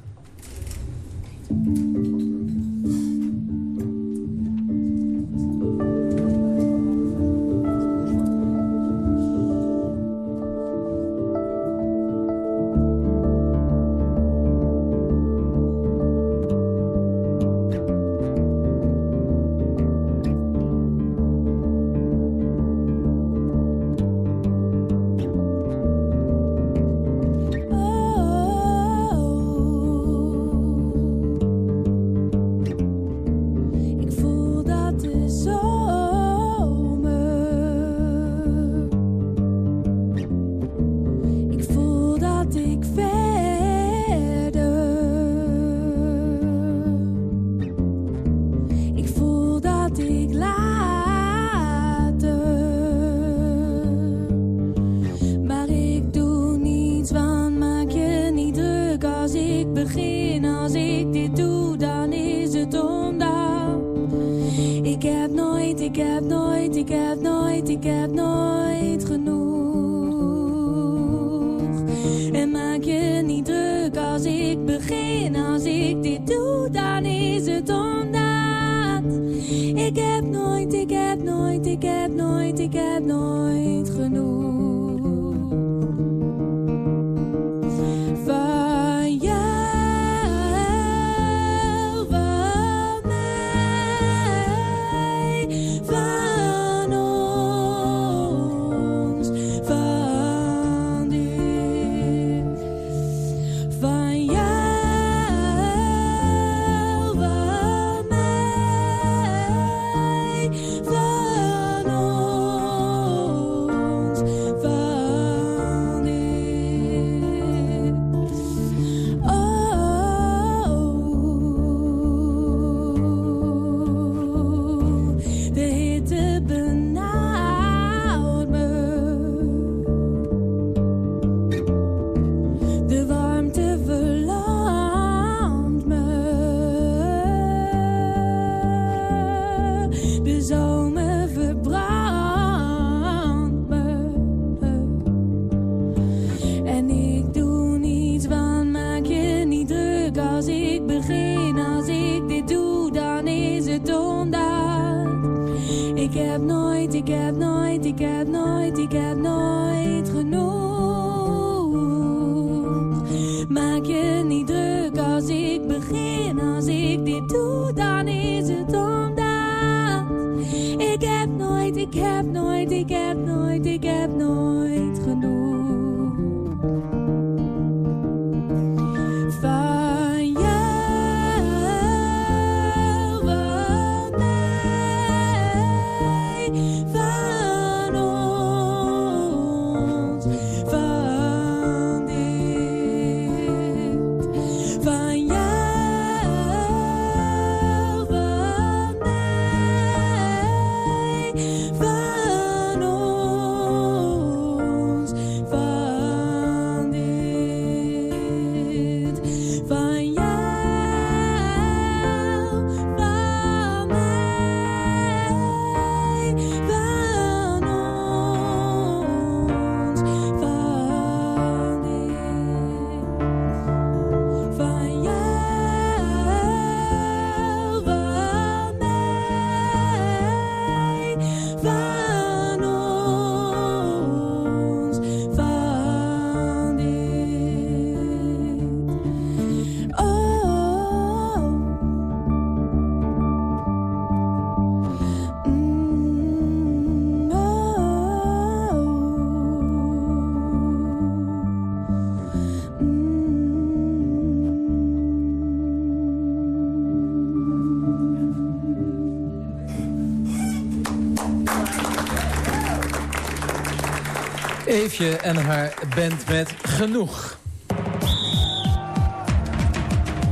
Eefje en haar band met Genoeg.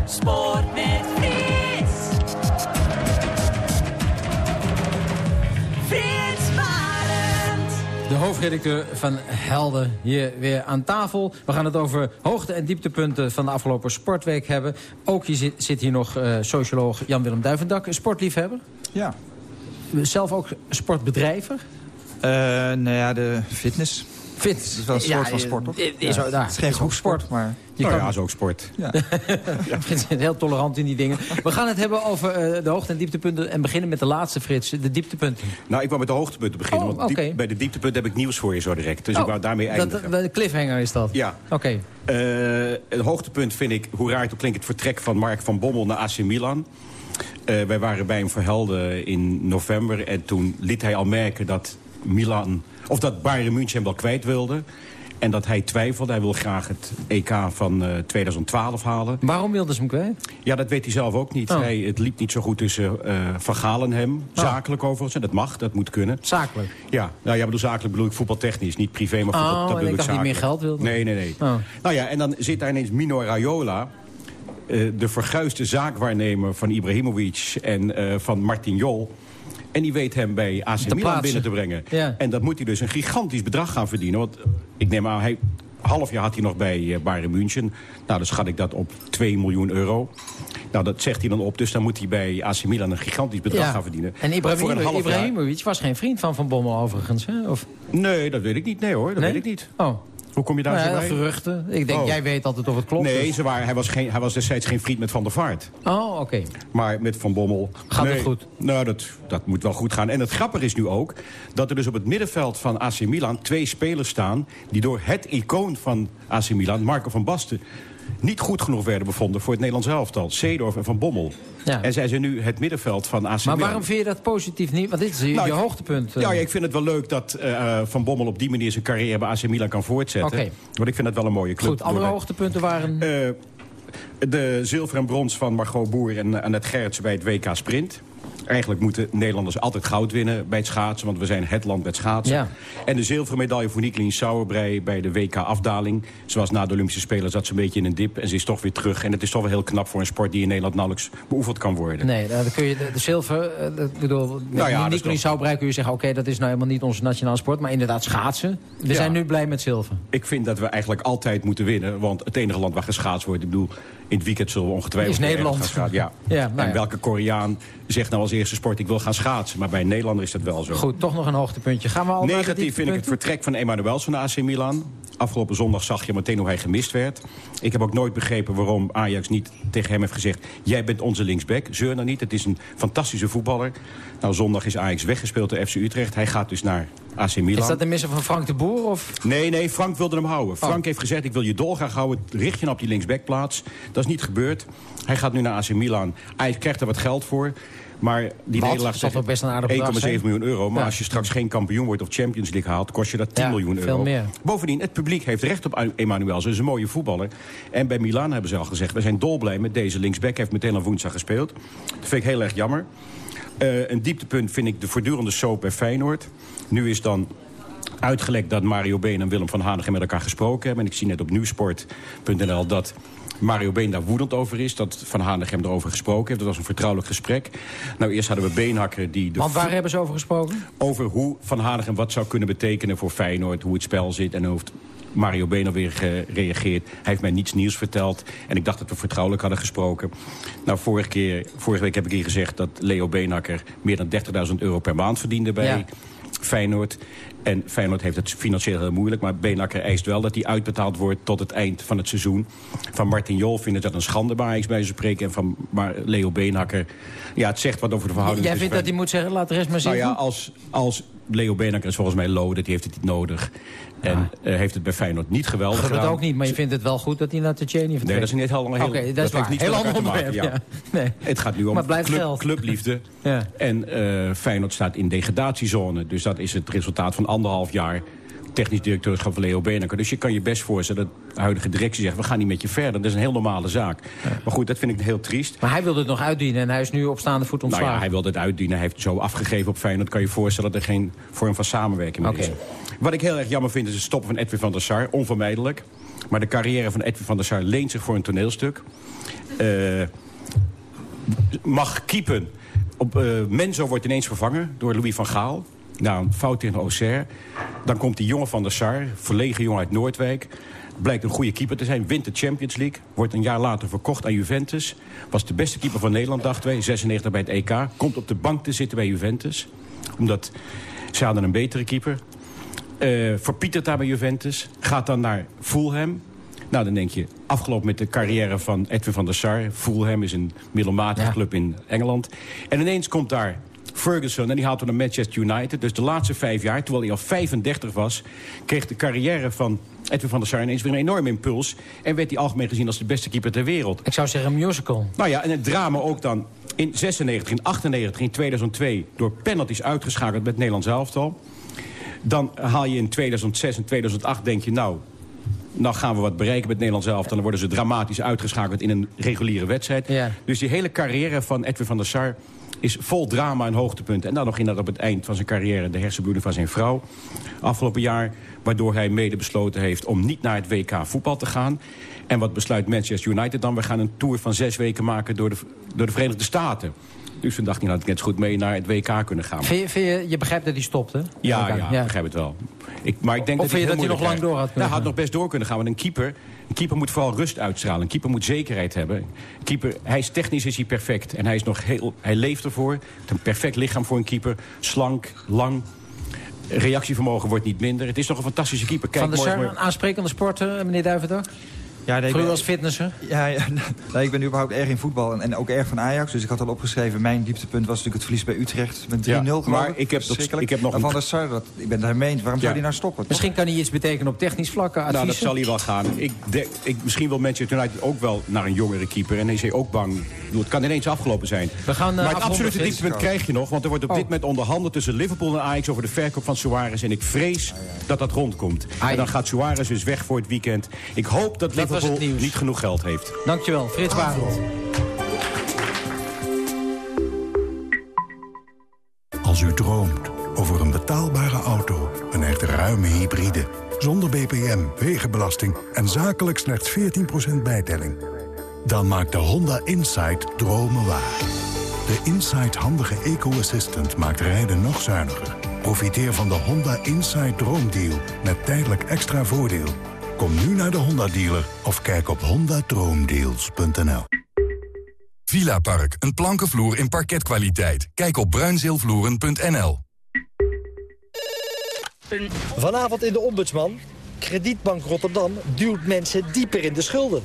Sport met Frits. Frits Barend. De hoofdredacteur van Helden hier weer aan tafel. We gaan het over hoogte- en dieptepunten van de afgelopen sportweek hebben. Ook hier zit, zit hier nog eh, socioloog Jan-Willem Duivendak, een sportliefhebber. Ja. Zelf ook sportbedrijver. Eh, nou ja, de fitness. Fitness. Dat is wel een soort van sport, toch? eh, Is, Ja, het is geen is groepsport, maar... Je nou kan- ja, is ook sport. Ja. Ik ben heel tolerant in die dingen. We gaan het hebben over eh, de hoogte- en dieptepunten. En beginnen met de laatste, Frits. De dieptepunten. Nou, ik wou met de hoogtepunten beginnen. Oh, want diep- bij de dieptepunten heb ik nieuws voor je zo direct. Dus ik Oh, wou daarmee dat, eindigen. De cliffhanger is dat? Ja. Oké. Eh, het hoogtepunt vind ik, hoe raar het ook klinkt... het vertrek van Mark van Bommel naar AC Milan. Eh, wij waren bij hem verhelden in november... en toen liet hij al merken dat Milan... of dat Bayern München hem wel kwijt wilde... En dat hij twijfelde. Hij wil graag het EK van eh, 2012 halen. Waarom wilden ze hem kwijt? Ja, dat weet hij zelf ook niet. Oh. Hij, het liep niet zo goed tussen eh Van Gaal en hem. Zakelijk overigens. En dat mag, dat moet kunnen. Zakelijk? Ja, nou ja, bedoel, zakelijk bedoel ik voetbaltechnisch. Niet privé, maar voetbal, Oh, dat bedoel ik dacht dat hij meer zakelijk. geld wilde. Nee, nee, nee. Oh. Nou ja, en dan zit daar ineens Mino Raiola... eh, de verguisde zaakwaarnemer van Ibrahimovic en eh, van Martin Jol... En die weet hem bij AC Milan plaatsen. binnen te brengen. Ja. En dat moet hij dus een gigantisch bedrag gaan verdienen. Want ik neem aan, hij, half jaar had hij nog bij eh, Bayern München. Nou, dan schat ik dat op 2 miljoen euro. Nou, dat zegt hij dan op. Dus dan moet hij bij AC Milan een gigantisch bedrag gaan verdienen. En jaar. Ibrahimovic was geen vriend van Van Bommel overigens, hè? Of... Nee, dat weet ik niet. Nee hoor, dat Nee? weet ik niet. Oh. Hoe kom je daar Nou zo bij? geruchten. Ik denk, Oh. jij weet altijd of het klopt. Nee, dus- ze waren, hij, was geen, hij was destijds geen vriend met Van der Vaart. Oh, oké. Maar met Van Bommel... Gaat het nee, goed? Nou, dat, dat moet wel goed gaan. En het grappige is nu ook dat er dus op het middenveld van AC Milan... twee spelers staan die door het icoon van AC Milan, Marco van Basten... niet goed genoeg werden bevonden voor het Nederlands elftal. Seedorf en Van Bommel. Ja. En zij zijn nu het middenveld van AC Maar waarom vind je dat positief niet? Want dit is je, Nou, je hoogtepunt. eh. Ja, ja, ik vind het wel leuk dat eh, Van Bommel op die manier zijn carrière bij AC Milan kan voortzetten. Want ik vind het wel een mooie club. Goed, andere Door- hoogtepunten waren... Eh, de zilver en brons van Margot Boer en Annette Gerrits bij het WK Sprint. Eigenlijk moeten Nederlanders altijd goud winnen bij het schaatsen... want we zijn het land met schaatsen. Ja. En de zilveren medaille voor Nicolien Sauerbrei bij de WK-afdaling. Zoals na de Olympische Spelen zat ze een beetje in een dip... en ze is toch weer terug. En het is toch wel heel knap voor een sport die in Nederland nauwelijks beoefend kan worden. Nee, nou, dan kun je de, de zilver, eh, dat, ik bedoel, Nou ja, Nicolien Sauerbrei kun je zeggen, oké, dat is nou helemaal niet onze nationale sport, maar inderdaad schaatsen. We Ja. zijn nu blij met zilver. Ik vind dat we eigenlijk altijd moeten winnen. Want het enige land waar geschaatst wordt... ik bedoel, in het weekend zullen we ongetwijfeld Is Nederland. gaan. Ja. Ja, nou en welke Koreaan zegt nou als eerste sport... ik wil gaan schaatsen. Maar bij een Nederlander is dat wel zo. Goed, toch nog een hoogtepuntje. Gaan we al naar Negatief vind ik het vertrek van Emanuels van de AC Milan. Afgelopen zondag zag je meteen hoe hij gemist werd. Ik heb ook nooit begrepen waarom Ajax niet tegen hem heeft gezegd... jij bent onze linksback, zeur nou niet. Het is een fantastische voetballer. Nou, zondag is Ajax weggespeeld door FC Utrecht. Hij gaat dus naar AC Milan. Is dat de misser van Frank de Boer? Of? Nee, nee, Frank wilde hem houden. Frank Oh. heeft gezegd, ik wil je dolgraag houden. Richt je nou op die linksbackplaats. Dat is niet gebeurd. Hij gaat nu naar AC Milan. Hij krijgt er wat geld voor. Maar die Wat? nederlaag Zal toch best een aardig bedrag 1,7 zijn? miljoen euro. Maar Ja. als je straks geen kampioen wordt of Champions League haalt... kost je dat 10 Ja, miljoen veel euro. meer. Bovendien, het publiek heeft recht op Emanuel. Ze is een mooie voetballer. En bij Milan hebben ze al gezegd... we zijn dolblij met deze linksback. Heeft meteen al woensdag gespeeld. Dat vind ik heel erg jammer. Eh, een dieptepunt vind ik de voortdurende soap bij Feyenoord. Nu is dan uitgelekt dat Mario Been en Willem van Hanegem met elkaar gesproken hebben. En ik zie net op nieuwsport.nl dat Mario Been daar woedend over is. Dat Van Hanegem erover gesproken heeft. Dat was een vertrouwelijk gesprek. Nou, eerst hadden we Beenhakker die... De Want waar hebben ze over gesproken? over hoe Van Hanegem wat zou kunnen betekenen voor Feyenoord. Hoe het spel zit en hoe heeft Mario Been alweer gereageerd. Hij heeft mij niets nieuws verteld. En ik dacht dat we vertrouwelijk hadden gesproken. Nou, vorige, keer, vorige week heb ik hier gezegd dat Leo Beenhakker... meer dan 30.000 euro per maand verdiende bij Ja. Feyenoord. En Feyenoord heeft het financieel heel moeilijk. Maar Beenhakker eist wel dat hij uitbetaald wordt tot het eind van het seizoen. Van Martin Jol vindt dat een schande bij Ajax bij ze spreken. En van Mar- Leo Beenhakker... Ja, het zegt wat over de verhouding. Jij vindt dat hij moet zeggen, laat de rest maar nou zitten? ja, als, als Leo Beenhakker is volgens mij loaded, die heeft het niet nodig. En eh, heeft het bij Feyenoord niet geweldig gedaan. ook niet, maar je vindt het wel goed dat hij naar Tcheney vertrekt. Nee, dat is niet heel heel, Oké, dat is waar. niets Heel ander onderwerp, ja. Nee. Het gaat nu om club, geld. clubliefde. Ja. En eh, Feyenoord staat in degradatiezone. Dus dat is het resultaat van anderhalf jaar technisch directeurschap van Leo Beenakker. Dus je kan je best voorstellen dat de huidige directie zegt... we gaan niet met je verder. Dat is een heel normale zaak. Maar goed, dat vind ik heel triest. Maar hij wilde het nog uitdienen en hij is nu op staande voet ontslagen. Nou ja, hij wilde het uitdienen. Hij heeft het zo afgegeven op Feyenoord. kan je je voorstellen dat er geen vorm van samenwerking meer is. Wat ik heel erg jammer vind is het stoppen van Edwin van der Sar. Onvermijdelijk. Maar de carrière van Edwin van der Sar leent zich voor een toneelstuk. Eh, mag keepen. Op, eh, Menzo wordt ineens vervangen door Louis van Gaal. Nou, een fout tegen Auxerre. Dan komt die jongen van der Sar, verlegen jongen uit Noordwijk. Blijkt een goede keeper te zijn, wint de Champions League. Wordt een jaar later verkocht aan Juventus. Was de beste keeper van Nederland, dachten wij. 96 bij het EK. Komt op de bank te zitten bij Juventus. Omdat ze hadden een betere keeper. Uh, verpietert daar bij Juventus. Gaat dan naar Fulham. Nou, dan denk je, afgelopen met de carrière van Edwin van der Sar. Fulham is een middelmatige club in Engeland. En ineens komt daar Ferguson en die haalt naar Manchester United. Dus de laatste vijf jaar, terwijl hij al 35 was... kreeg de carrière van Edwin van der Sar ineens weer een enorm impuls... en werd hij algemeen gezien als de beste keeper ter wereld. Ik zou zeggen een musical. Nou ja, en het drama ook dan in 96, in 98, in 2002... door penalties uitgeschakeld met Nederlands elftal. Dan haal je in 2006 en 2008, denk je... nou, nou gaan we wat bereiken met het Nederlands elftal. Dan worden ze dramatisch uitgeschakeld in een reguliere wedstrijd. Dus die hele carrière van Edwin van der Sar is vol drama en hoogtepunten. En dan nog inderdaad op het eind van zijn carrière de hersenbloeding van zijn vrouw. Afgelopen jaar, waardoor hij mede besloten heeft om niet naar het WK voetbal te gaan. En wat besluit Manchester United dan? We gaan een tour van zes weken maken door de, door de Verenigde Staten. Dus toen dacht hij, nou, ik net zo goed mee naar het WK kunnen gaan. Vind je, je, je begrijpt dat hij stopte? Ja, ja, ja, ik begrijp het wel. Ik, maar ik denk of dat vind je dat hij nog lang door had kunnen Nou, had nog best door kunnen gaan. Want een keeper, een keeper moet vooral rust uitstralen. Een keeper moet zekerheid hebben. Een keeper, hij is technisch is hij perfect. En hij, is nog heel, hij leeft ervoor. Een perfect lichaam voor een keeper. Slank, lang, reactievermogen wordt niet minder. Het is nog een fantastische keeper. Kijk, Van de Sar, een aansprekende sporter, meneer Duivendag? Ja, nee, Voor u als fitnesser? Ja, ja nee, ik ben überhaupt erg in voetbal en, en, ook erg van Ajax. Dus ik had al opgeschreven, mijn dieptepunt was natuurlijk het verlies bij Utrecht. Met 3-0 ja, Maar ik heb, dat, ik heb nog een... Van der Sar, dat, ik ben daarmee eens. Waarom ja. zou hij nou stoppen? Misschien kan hij iets betekenen op technisch vlak. Adviezen? Nou, dat zal hij wel gaan. Ik, de, ik, misschien wil Manchester United ook wel naar een jongere keeper. En hij is ook bang. Het kan ineens afgelopen zijn. We gaan, uh, maar het absolute dieptepunt krijg je nog. Want er wordt op oh. dit moment onderhandeld tussen Liverpool en Ajax... over de verkoop van Suarez. En ik vrees dat dat rondkomt. En dan gaat Suarez dus weg voor het weekend. Ik hoop dat, dat Liverpool niet genoeg geld heeft. Dankjewel, Frits Barend. Als u droomt over een betaalbare auto, een echt ruime hybride... zonder BPM, wegenbelasting en zakelijk slechts 14% bijtelling... dan maakt de Honda Insight dromen waar. De Insight handige eco-assistant maakt rijden nog zuiniger. Profiteer van de Honda Insight Droomdeal met tijdelijk extra voordeel... Kom nu naar de Honda-dealer of kijk op hondadroomdeals.nl. Villa Park, een plankenvloer in parketkwaliteit. Kijk op bruinzeelvloeren.nl. Vanavond in de Ombudsman. Kredietbank Rotterdam duwt mensen dieper in de schulden.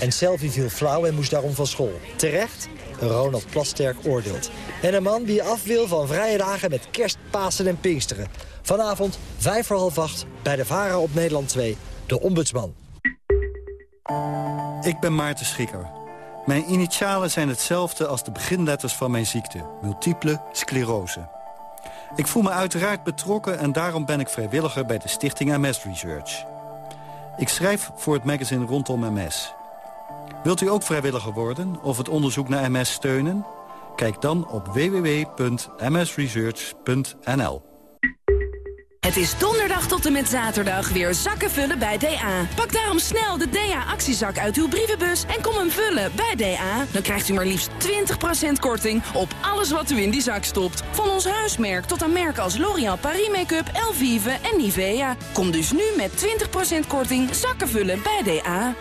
En Selvi viel flauw en moest daarom van school. Terecht? Ronald Plasterk oordeelt. En een man die af wil van vrije dagen met kerst, Pasen en Pinksteren. Vanavond, vijf voor half acht, bij de VARA op Nederland 2. De Ombudsman. Ik ben Maarten Schikker. Mijn initialen zijn hetzelfde als de beginletters van mijn ziekte. Multiple sclerose. Ik voel me uiteraard betrokken en daarom ben ik vrijwilliger bij de stichting MS Research. Ik schrijf voor het magazine rondom MS. Wilt u ook vrijwilliger worden of het onderzoek naar MS steunen? Kijk dan op www.msresearch.nl. Het is donderdag tot en met zaterdag weer zakken vullen bij DA. Pak daarom snel de DA-actiezak uit uw brievenbus en kom hem vullen bij DA. Dan krijgt u maar liefst 20% korting op alles wat u in die zak stopt. Van ons huismerk tot aan merken als L'Oréal Paris Make-up, Elvive en Nivea. Kom dus nu met 20% korting zakken vullen bij DA.